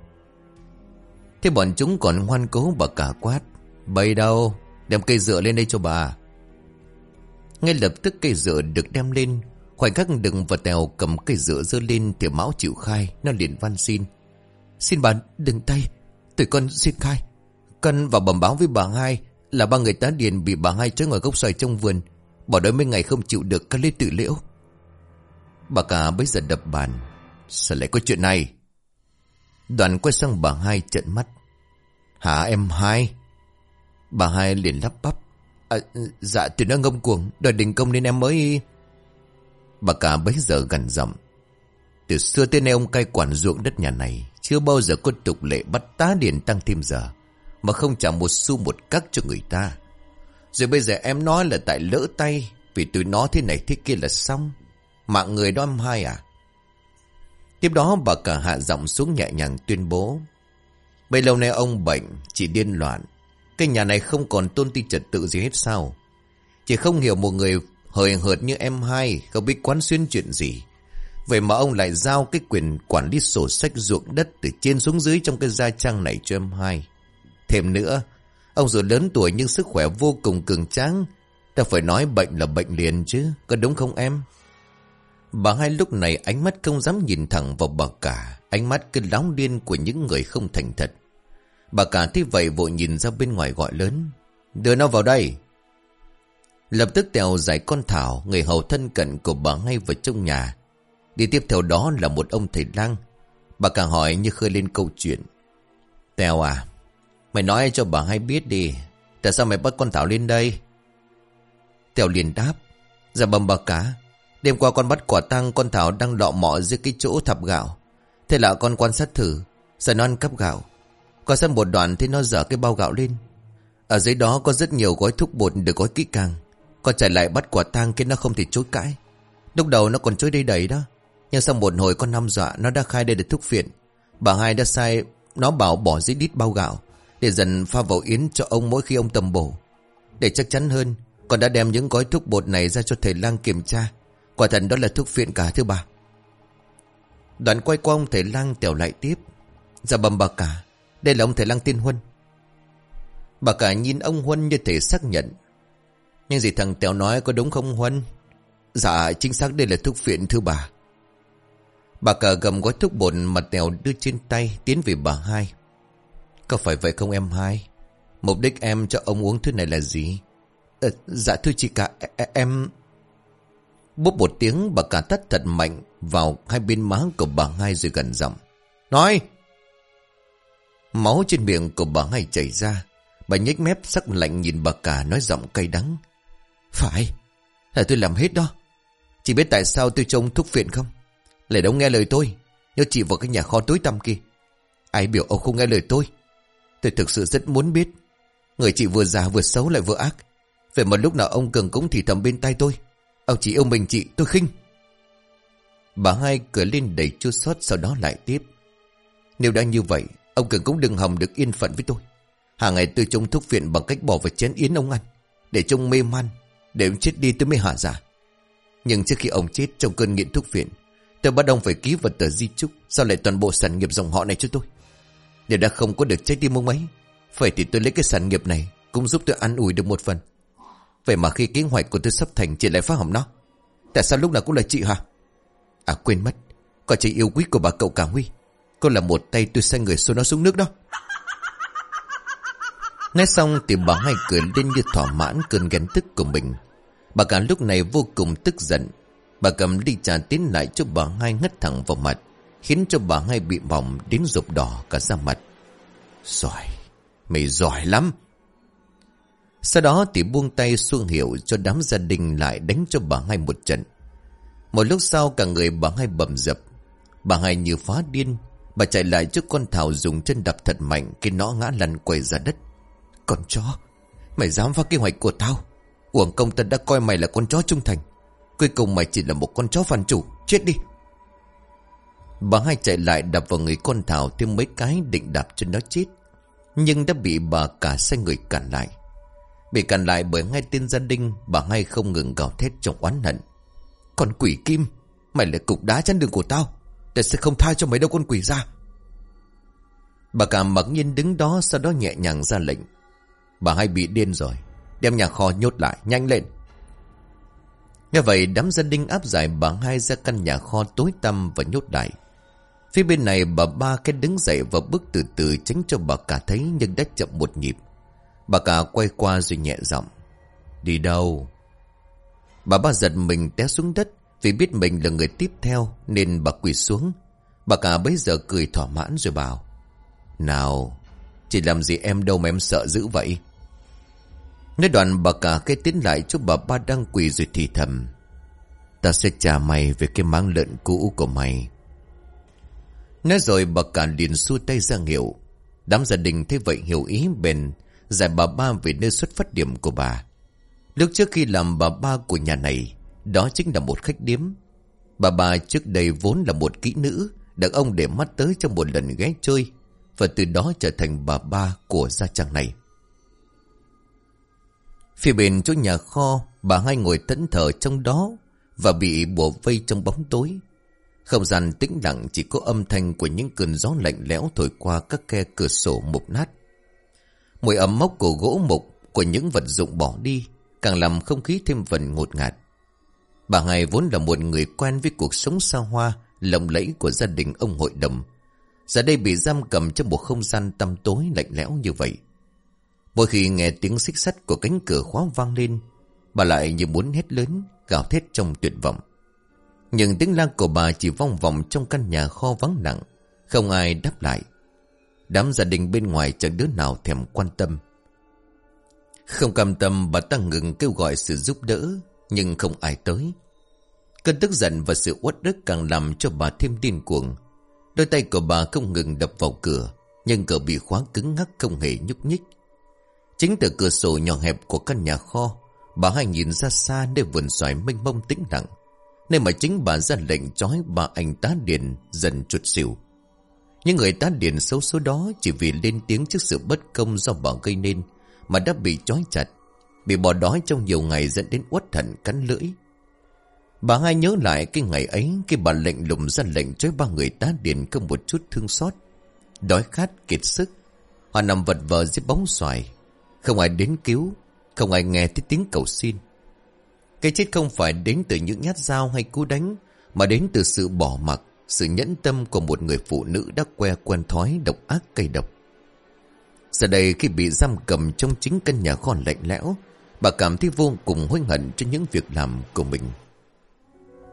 Thế bọn chúng còn ngoan cố bà cả quát, Bay đâu? Đem cây dựa lên đây cho bà. Ngay lập tức cây dựa được đem lên Khoảnh khắc đừng vật tèo cầm cây dựa dơ lên Thì máu chịu khai Nó liền van xin. Xin bà đừng tay Tụi con xin khai. Con vào bẩm báo với bà hai Là ba người tá điền bị bà hai chơi ngoài gốc xoài trong vườn Bỏ đói mấy ngày không chịu được Các lên tự liễu. Bà cả bây giờ đập bàn. Sao lại có chuyện này? Đoàn quay sang bà hai trận mắt. Hả em hai? Bà hai liền lắp bắp. À, Dạ tụi nó ngông cuồng Đòi đình công nên em mới Bà cả bấy giờ gần giọng. Từ xưa tên ông cai quản ruộng đất nhà này Chưa bao giờ có tục lệ bắt tá điền tăng thêm giờ, Mà không trả một xu một cắc cho người ta. Rồi bây giờ em nói là tại lỡ tay, Vì tụi nó thế này thế kia là xong. Mạng người đó em hai à? Tiếp đó bà cả hạ giọng xuống nhẹ nhàng tuyên bố. Bấy lâu nay ông bệnh, Chỉ điên loạn. Cái nhà này không còn tôn ti trật tự gì hết sao. Chỉ không hiểu một người hời hợt như em hai, Không biết quán xuyên chuyện gì. Vậy mà ông lại giao cái quyền quản lý sổ sách ruộng đất Từ trên xuống dưới trong cái gia trang này cho em hai. Thêm nữa, Ông dù lớn tuổi nhưng sức khỏe vô cùng cường tráng. Ta phải nói bệnh là bệnh liền chứ, Có đúng không em? Bà hai lúc này ánh mắt không dám nhìn thẳng vào bà cả. Ánh mắt cứ lóng điên của những người không thành thật. Bà cả thấy vậy vội nhìn ra bên ngoài gọi lớn. Đưa nó vào đây. Lập tức tèo giải con Thảo, Người hầu thân cận của bà ngay vào trong nhà. Đi tiếp theo đó là một ông thầy lang. Bà cả hỏi như khơi lên câu chuyện. Tèo à Mày nói cho bà hai biết đi, Tại sao mày bắt con Thảo lên đây? Tèo liền đáp Dạ bầm bà cả, Đêm qua con bắt quả tăng con Thảo đang lọ mọ dưới cái chỗ thập gạo. Thế là con quan sát thử Giờ nó ăn cắp gạo. Qua xem một đoạn thì nó dở cái bao gạo lên. Ở dưới đó có rất nhiều gói thuốc bột được gói kỹ càng. Con chạy lại bắt quả tang khiến nó không thể chối cãi. Lúc đầu nó còn chối đây đầy đó. Nhưng sau một hồi con năm dọa, Nó đã khai đây được thuốc phiện. Bà hai đã sai, Nó bảo bỏ dưới đít bao gạo, Để dần pha vào yến cho ông mỗi khi ông tầm bổ. Để chắc chắn hơn, Con đã đem những gói thuốc bột này ra cho thầy lang kiểm tra. Quả thật đó là thuốc phiện cả thứ ba Đoạn quay qua ông thầy lang tèo lại tiếp. Dạ bầm bà cả, Đây là ông thầy lang tiên huân. Bà cả nhìn ông Huân như thể xác nhận. Nhưng gì thằng Tèo nói có đúng không Huân Dạ chính xác đây là thuốc phiện thưa bà Bà cả gầm gói thuốc bột mà Tèo đưa trên tay Tiến về bà hai Có phải vậy không em hai Mục đích em cho ông uống thứ này là gì à, Dạ thưa chị cả e, e, Em Bốp một tiếng bà cả tắt thật mạnh vào hai bên má của bà hai rồi gần giọng. Nói! Máu trên miệng của bà hai chảy ra. Bà nhếch mép sắc lạnh nhìn bà cả nói giọng cay đắng. Phải, là tôi làm hết đó. Chị biết tại sao tôi trông thuốc phiện không? Lại đâu nghe lời tôi. Nhớ chị vào cái nhà kho tối tăm kia. Ai biểu ông không nghe lời tôi? Tôi thực sự rất muốn biết. Người chị vừa già vừa xấu lại vừa ác. Vậy mà lúc nào ông cường cũng thì thầm bên tay tôi. Ông chỉ yêu mình chị tôi khinh Bà hai cười lên đầy chua xót sau đó lại tiếp Nếu đã như vậy Ông cường cũng đừng hòng được yên phận với tôi Hàng ngày tôi trông thuốc viện bằng cách bỏ vào chén yến ông ăn Để trông mê man để ông chết đi tôi mới hạ dạ. giả Nhưng trước khi ông chết trong cơn nghiện thuốc viện Tôi bắt ông phải ký vào tờ di trúc, Sao lại toàn bộ sản nghiệp dòng họ này cho tôi? Nếu đã không có được trái tim ông ấy Phải thì tôi lấy cái sản nghiệp này Cũng giúp tôi ăn ủi được một phần. Vậy mà khi kế hoạch của tôi sắp thành Chị lại phá hỏng nó Tại sao lúc nào cũng là chị hả? À quên mất Có chị yêu quý của bà cậu cả Huy Cô là một tay tôi sai người xô nó xuống nước đó. Nghe xong thì bà hai cười lên như thỏa mãn cơn ghen tức của mình. Bà cả lúc này vô cùng tức giận Bà cầm ly trà tiến lại cho bà hai ngất thẳng vào mặt Khiến cho bà hai bị bỏng đến rụp đỏ cả da mặt Giỏi Mày giỏi lắm sau đó thì buông tay xuông hiệu cho đám gia đình lại đánh cho bà hai một trận. Một lúc sau cả người bà hai bầm dập. Bà hai như phá điên. Bà chạy lại trước con Thảo dùng chân đập thật mạnh khi nó ngã lăn quầy ra đất. Con chó, mày dám phá kế hoạch của tao. Uổng công tân đã coi mày là con chó trung thành. Cuối cùng mày chỉ là một con chó phản chủ. Chết đi. Bà hai chạy lại đập vào người con Thảo thêm mấy cái định đạp cho nó chết. Nhưng đã bị bà cả xe người cản lại. Bị cản lại bởi ngay tên gia đình, Bà hai không ngừng gào thét trong oán hận Con quỷ kim, Mày là cục đá chắn đường của tao để sẽ không tha cho mấy đâu con quỷ ra Bà cả mặc nhiên đứng đó, Sau đó nhẹ nhàng ra lệnh Bà hai bị điên rồi Đem nhà kho nhốt lại, nhanh lên. Nghe vậy, đám gia đình áp giải bà hai ra căn nhà kho tối tăm và nhốt lại. Phía bên này, bà ba cái đứng dậy và bước từ từ tránh cho bà cả thấy nhưng đã chậm một nhịp. Bà cả quay qua rồi nhẹ giọng, Đi đâu? Bà ba giật mình té xuống đất, Vì biết mình là người tiếp theo Nên bà quỳ xuống. Bà cả bấy giờ cười thỏa mãn rồi bảo, Nào, Chỉ làm gì em đâu mà em sợ dữ vậy? Nói đoạn bà cả cái tiến lại cho bà ba đang quỳ rồi thì thầm. Ta sẽ trả mày về cái máng lợn cũ của mày. Nói rồi bà cả liền xua tay ra hiệu Đám gia đình thấy vậy hiểu ý bền Giải bà ba về nơi xuất phát điểm của bà. Lúc trước khi làm bà ba của nhà này, Đó chính là một khách điếm. Bà ba trước đây vốn là một kỹ nữ, Được ông để mắt tới trong một lần ghé chơi Và từ đó trở thành bà ba của gia trang này. Phía bên chỗ nhà kho, Bà hai ngồi tẫn thở trong đó Và bị bùa vây trong bóng tối. Không gian tĩnh lặng Chỉ có âm thanh của những cơn gió lạnh lẽo Thổi qua các khe cửa sổ mục nát. Mùi ấm mốc của gỗ mục, Của những vật dụng bỏ đi, Càng làm không khí thêm phần ngột ngạt. Bà hai vốn là một người quen với cuộc sống xa hoa, Lộng lẫy của gia đình ông hội đồng. Giờ đây bị giam cầm trong một không gian tăm tối lạnh lẽo như vậy. Mỗi khi nghe tiếng xích sắt của cánh cửa khóa vang lên, Bà lại như muốn hét lớn, Gào thét trong tuyệt vọng. Nhưng tiếng la của bà chỉ vong vọng Trong căn nhà kho vắng nặng Không ai đáp lại. Đám gia đình bên ngoài chẳng đứa nào thèm quan tâm. Không cam tâm, bà ta ngừng kêu gọi sự giúp đỡ, Nhưng không ai tới. Cơn tức giận và sự uất ức càng làm cho bà thêm điên cuồng. Đôi tay của bà không ngừng đập vào cửa, Nhưng cửa bị khóa cứng ngắc không hề nhúc nhích. Chính từ cửa sổ nhỏ hẹp của căn nhà kho, Bà hai nhìn ra xa nơi vườn xoài mênh mông tĩnh lặng, Nơi mà chính bà ra lệnh trói bà anh tá điền dần chuột xỉu. Những người tá điền xấu số đó Chỉ vì lên tiếng trước sự bất công do bà gây nên Mà đã bị trói chặt, Bị bỏ đói trong nhiều ngày dẫn đến uất thận cắn lưỡi. Bà hai nhớ lại cái ngày ấy Khi bà lệnh lùng ra lệnh trói ba người tá điền không một chút thương xót, Đói khát kiệt sức. Họ nằm vật vờ dưới bóng xoài không ai đến cứu, Không ai nghe thấy tiếng cầu xin. Cái chết không phải đến từ những nhát dao hay cú đánh, Mà đến từ sự bỏ mặc, Sự nhẫn tâm của một người phụ nữ đã que quen thói độc ác cây độc. Giờ đây khi bị giam cầm trong chính căn nhà kho lạnh lẽo, Bà cảm thấy vô cùng hối hận cho những việc làm của mình.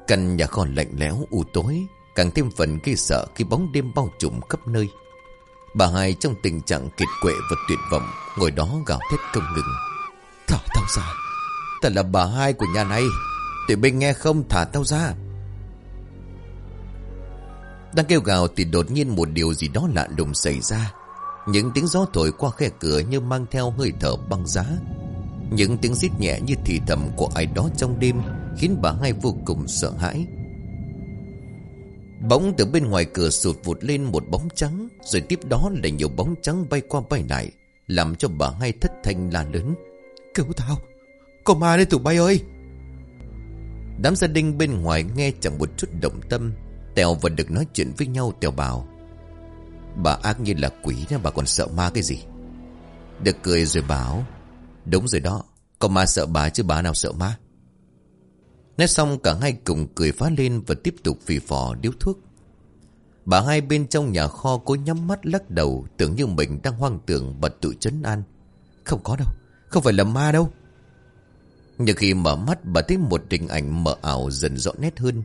Căn nhà kho lạnh lẽo u tối, Càng thêm phần khi sợ khi bóng đêm bao trùm khắp nơi. Bà hai trong tình trạng kiệt quệ và tuyệt vọng, Ngồi đó gào thét không ngừng. Thả tao ra, Ta là bà hai của nhà này. Tụi bên nghe không, thả tao ra. Đang kêu gào thì đột nhiên một điều gì đó lạ lùng xảy ra. Những tiếng gió thổi qua khe cửa như mang theo hơi thở băng giá. Những tiếng rít nhẹ như thì thầm của ai đó trong đêm Khiến bà hai vô cùng sợ hãi. Bỗng từ bên ngoài cửa sụt vụt lên một bóng trắng Rồi tiếp đó là nhiều bóng trắng bay qua bay lại Làm cho bà hai thất thanh la lớn. Cứu tao Có ma đây tụi bay ơi. Đám gia đình bên ngoài nghe chẳng một chút động tâm Tèo vẫn được nói chuyện với nhau Tèo bảo Bà ác như là quỷ nha bà còn sợ ma cái gì? Được cười rồi bảo Đúng rồi đó Có ma sợ bà chứ bà nào sợ ma Nói xong cả hai cùng cười phá lên Và tiếp tục phì phò điếu thuốc. Bà hai bên trong nhà kho cố nhắm mắt lắc đầu, Tưởng như mình đang hoang tưởng bật tự chấn an. Không có đâu, Không phải là ma đâu. Nhưng khi mở mắt, bà thấy một hình ảnh mờ ảo dần rõ nét hơn.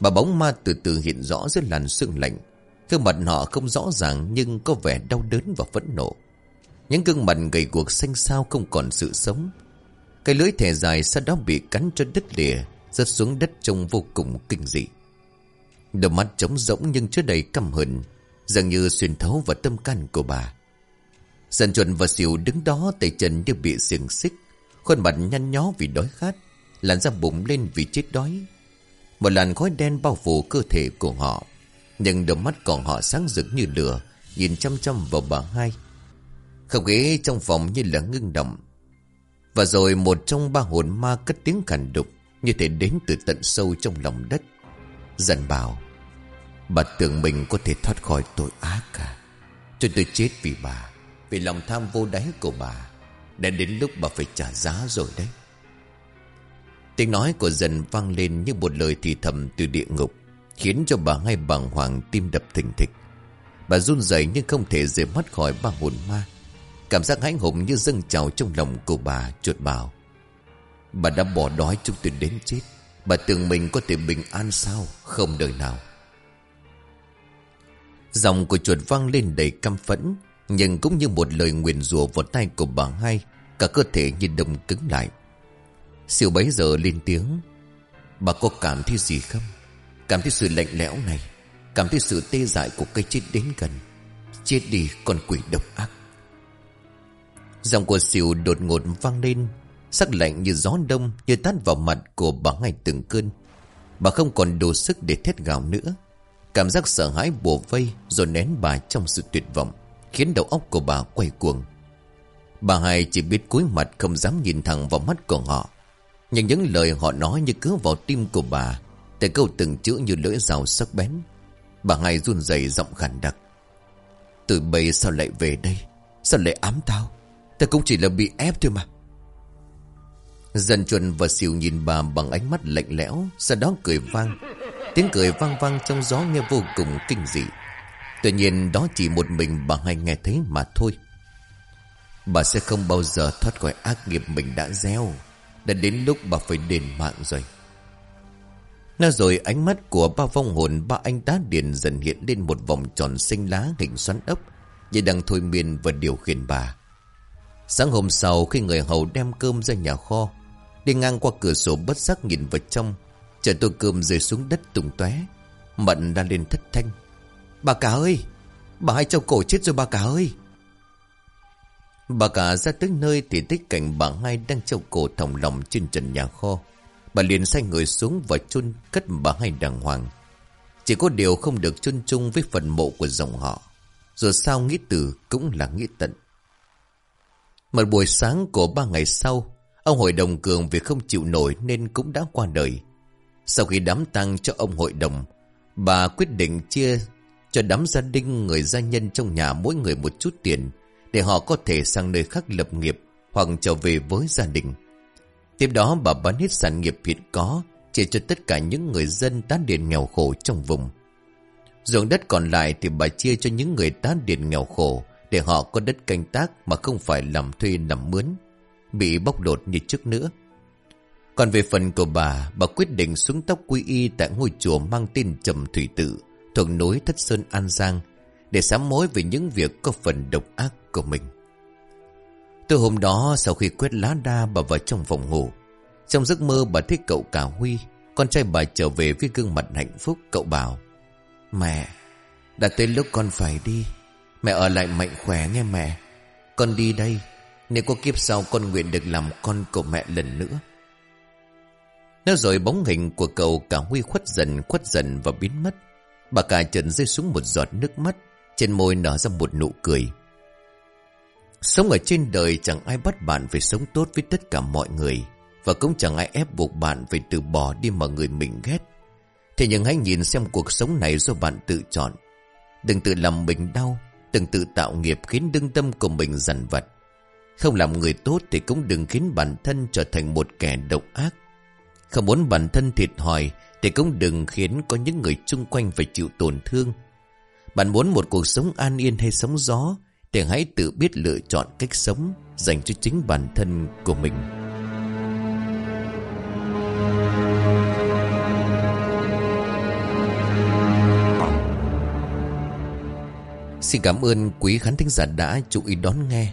Bà bóng ma từ từ hiện rõ dưới làn sương lạnh. Gương mặt họ không rõ ràng nhưng có vẻ đau đớn và phẫn nộ. Những gương mặt gầy guộc xanh xao không còn sự sống. Cái lưỡi thẻ dài sau đó bị cắn cho đứt lìa. Rớt xuống đất trông vô cùng kinh dị. Đôi mắt trống rỗng nhưng chứa đầy căm hận, Dường như xuyên thấu vào tâm can của bà. Dần chuẩn và xỉu đứng đó tay chân như bị xiềng xích, Khuôn mặt nhăn nhó vì đói khát, Làn da bụng lên vì chết đói. Một làn khói đen bao phủ cơ thể của họ, Nhưng đôi mắt của họ sáng rực như lửa, Nhìn chăm chăm vào bà hai. Không khí trong phòng như là ngưng động. Và rồi một trong ba hồn ma cất tiếng khẳng đục như thể đến từ tận sâu trong lòng đất. Dần bảo, bà tưởng mình có thể thoát khỏi tội ác cả. Cho tôi chết vì bà, vì lòng tham vô đáy của bà. Đã đến lúc bà phải trả giá rồi đấy. Tiếng nói của dần vang lên như một lời thì thầm từ địa ngục, khiến cho bà ngay bàng hoàng tim đập thình thịch. Bà run rẩy nhưng không thể rời mắt khỏi ba hồn ma. Cảm giác hãnh hùng như dâng trào trong lòng của bà chuột bảo. Bà đã bỏ đói chúng tôi đến chết. Bà tưởng mình có thể bình an sao? Không đời nào. Dòng của chuột vang lên đầy căm phẫn. Nhưng cũng như một lời nguyền rủa vào tay của bà hai. Cả cơ thể như đông cứng lại. Siêu bấy giờ lên tiếng. Bà có cảm thấy gì không? Cảm thấy sự lạnh lẽo này. Cảm thấy sự tê dại của cây chết đến gần. Chết đi con quỷ độc ác. dòng của siêu đột ngột vang lên Sắc lạnh như gió đông, Như tát vào mặt của bà ngay từng cơn. Bà không còn đủ sức để thét gào nữa. Cảm giác sợ hãi bùa vây Rồi nén bà trong sự tuyệt vọng, Khiến đầu óc của bà quay cuồng. Bà hai chỉ biết cúi mặt không dám nhìn thẳng vào mắt của họ. Nhưng những lời họ nói như cứ vào tim của bà แต่ câu từng chữ như lưỡi rào sắc bén. Bà hai run rẩy giọng khàn đặc. Từ bầy sao lại về đây? Sao lại ám tao? Ta cũng chỉ là bị ép thôi mà dần chuẩn và xỉu nhìn bà bằng ánh mắt lạnh lẽo, Sau đó cười vang. Tiếng cười vang vang trong gió nghe vô cùng kinh dị. Tuy nhiên, đó chỉ một mình bà hai nghe thấy mà thôi. Bà sẽ không bao giờ thoát khỏi ác nghiệp mình đã gieo. Đã đến lúc bà phải đền mạng rồi. Nói rồi ánh mắt của ba vong hồn, ba anh tá điền dần hiện lên một vòng tròn xanh lá hình xoắn ấp, Như đang thôi miên và điều khiển bà. Sáng hôm sau, khi người hầu đem cơm ra nhà kho Đi ngang qua cửa sổ bất giác nhìn vào trong. Chờ tô cơm rơi xuống đất tung tóe. Mận đã lên thất thanh. Bà cả ơi! Bà hai châu cổ chết rồi bà cả ơi! Bà cả ra tới nơi thì tích cảnh bà hai đang châu cổ thòng lòng trên trần nhà kho. Bà liền sai người xuống và chôn cất bà hai đàng hoàng. Chỉ có điều không được chôn chung với phần mộ của dòng họ. Rồi sao nghĩ từ cũng là nghĩ tận. Một buổi sáng của ba ngày sau Ông hội đồng cường vì không chịu nổi nên cũng đã qua đời Sau khi đám tang cho ông hội đồng Bà quyết định chia cho đám gia đình người gia nhân trong nhà mỗi người một chút tiền để họ có thể sang nơi khác lập nghiệp hoặc trở về với gia đình. Tiếp đó bà bán hết sản nghiệp hiện có chia cho tất cả những người dân tán điền nghèo khổ trong vùng. Ruộng đất còn lại thì bà chia cho những người tán điền nghèo khổ để họ có đất canh tác mà không phải làm thuê làm mướn, bị bóc lột như trước nữa. Còn về phần của bà, bà quyết định xuống tóc quy y tại ngôi chùa mang tên Trầm Thủy Tự, thuộc núi Thất Sơn An Giang, để sám mối về những việc có phần độc ác của mình. Từ hôm đó sau khi quét lá đa bà vào trong phòng ngủ. Trong giấc mơ bà thấy cậu cả Huy, con trai bà trở về với gương mặt hạnh phúc cậu bảo. Mẹ, đã tới lúc con phải đi. Mẹ ở lại mạnh khỏe nghe mẹ. Con đi đây, nếu có kiếp sau con nguyện được làm con của mẹ lần nữa. Nói rồi bóng hình của cậu cả Huy khuất dần khuất dần và biến mất. Bà cả trần rơi xuống một giọt nước mắt, trên môi nở ra một nụ cười. Sống ở trên đời chẳng ai bắt bạn phải sống tốt với tất cả mọi người Và cũng chẳng ai ép buộc bạn phải từ bỏ đi mà người mình ghét Thế nhưng hãy nhìn xem cuộc sống này do bạn tự chọn Đừng tự làm mình đau Đừng tự tạo nghiệp khiến đương tâm của mình dằn vặt không làm người tốt thì cũng đừng khiến bản thân trở thành một kẻ độc ác Không muốn bản thân thiệt thòi Thì cũng đừng khiến có những người chung quanh phải chịu tổn thương Bạn muốn một cuộc sống an yên hay sóng gió thì hãy tự biết lựa chọn cách sống dành cho chính bản thân của mình. Xin cảm ơn quý khán thính giả đã chú ý đón nghe.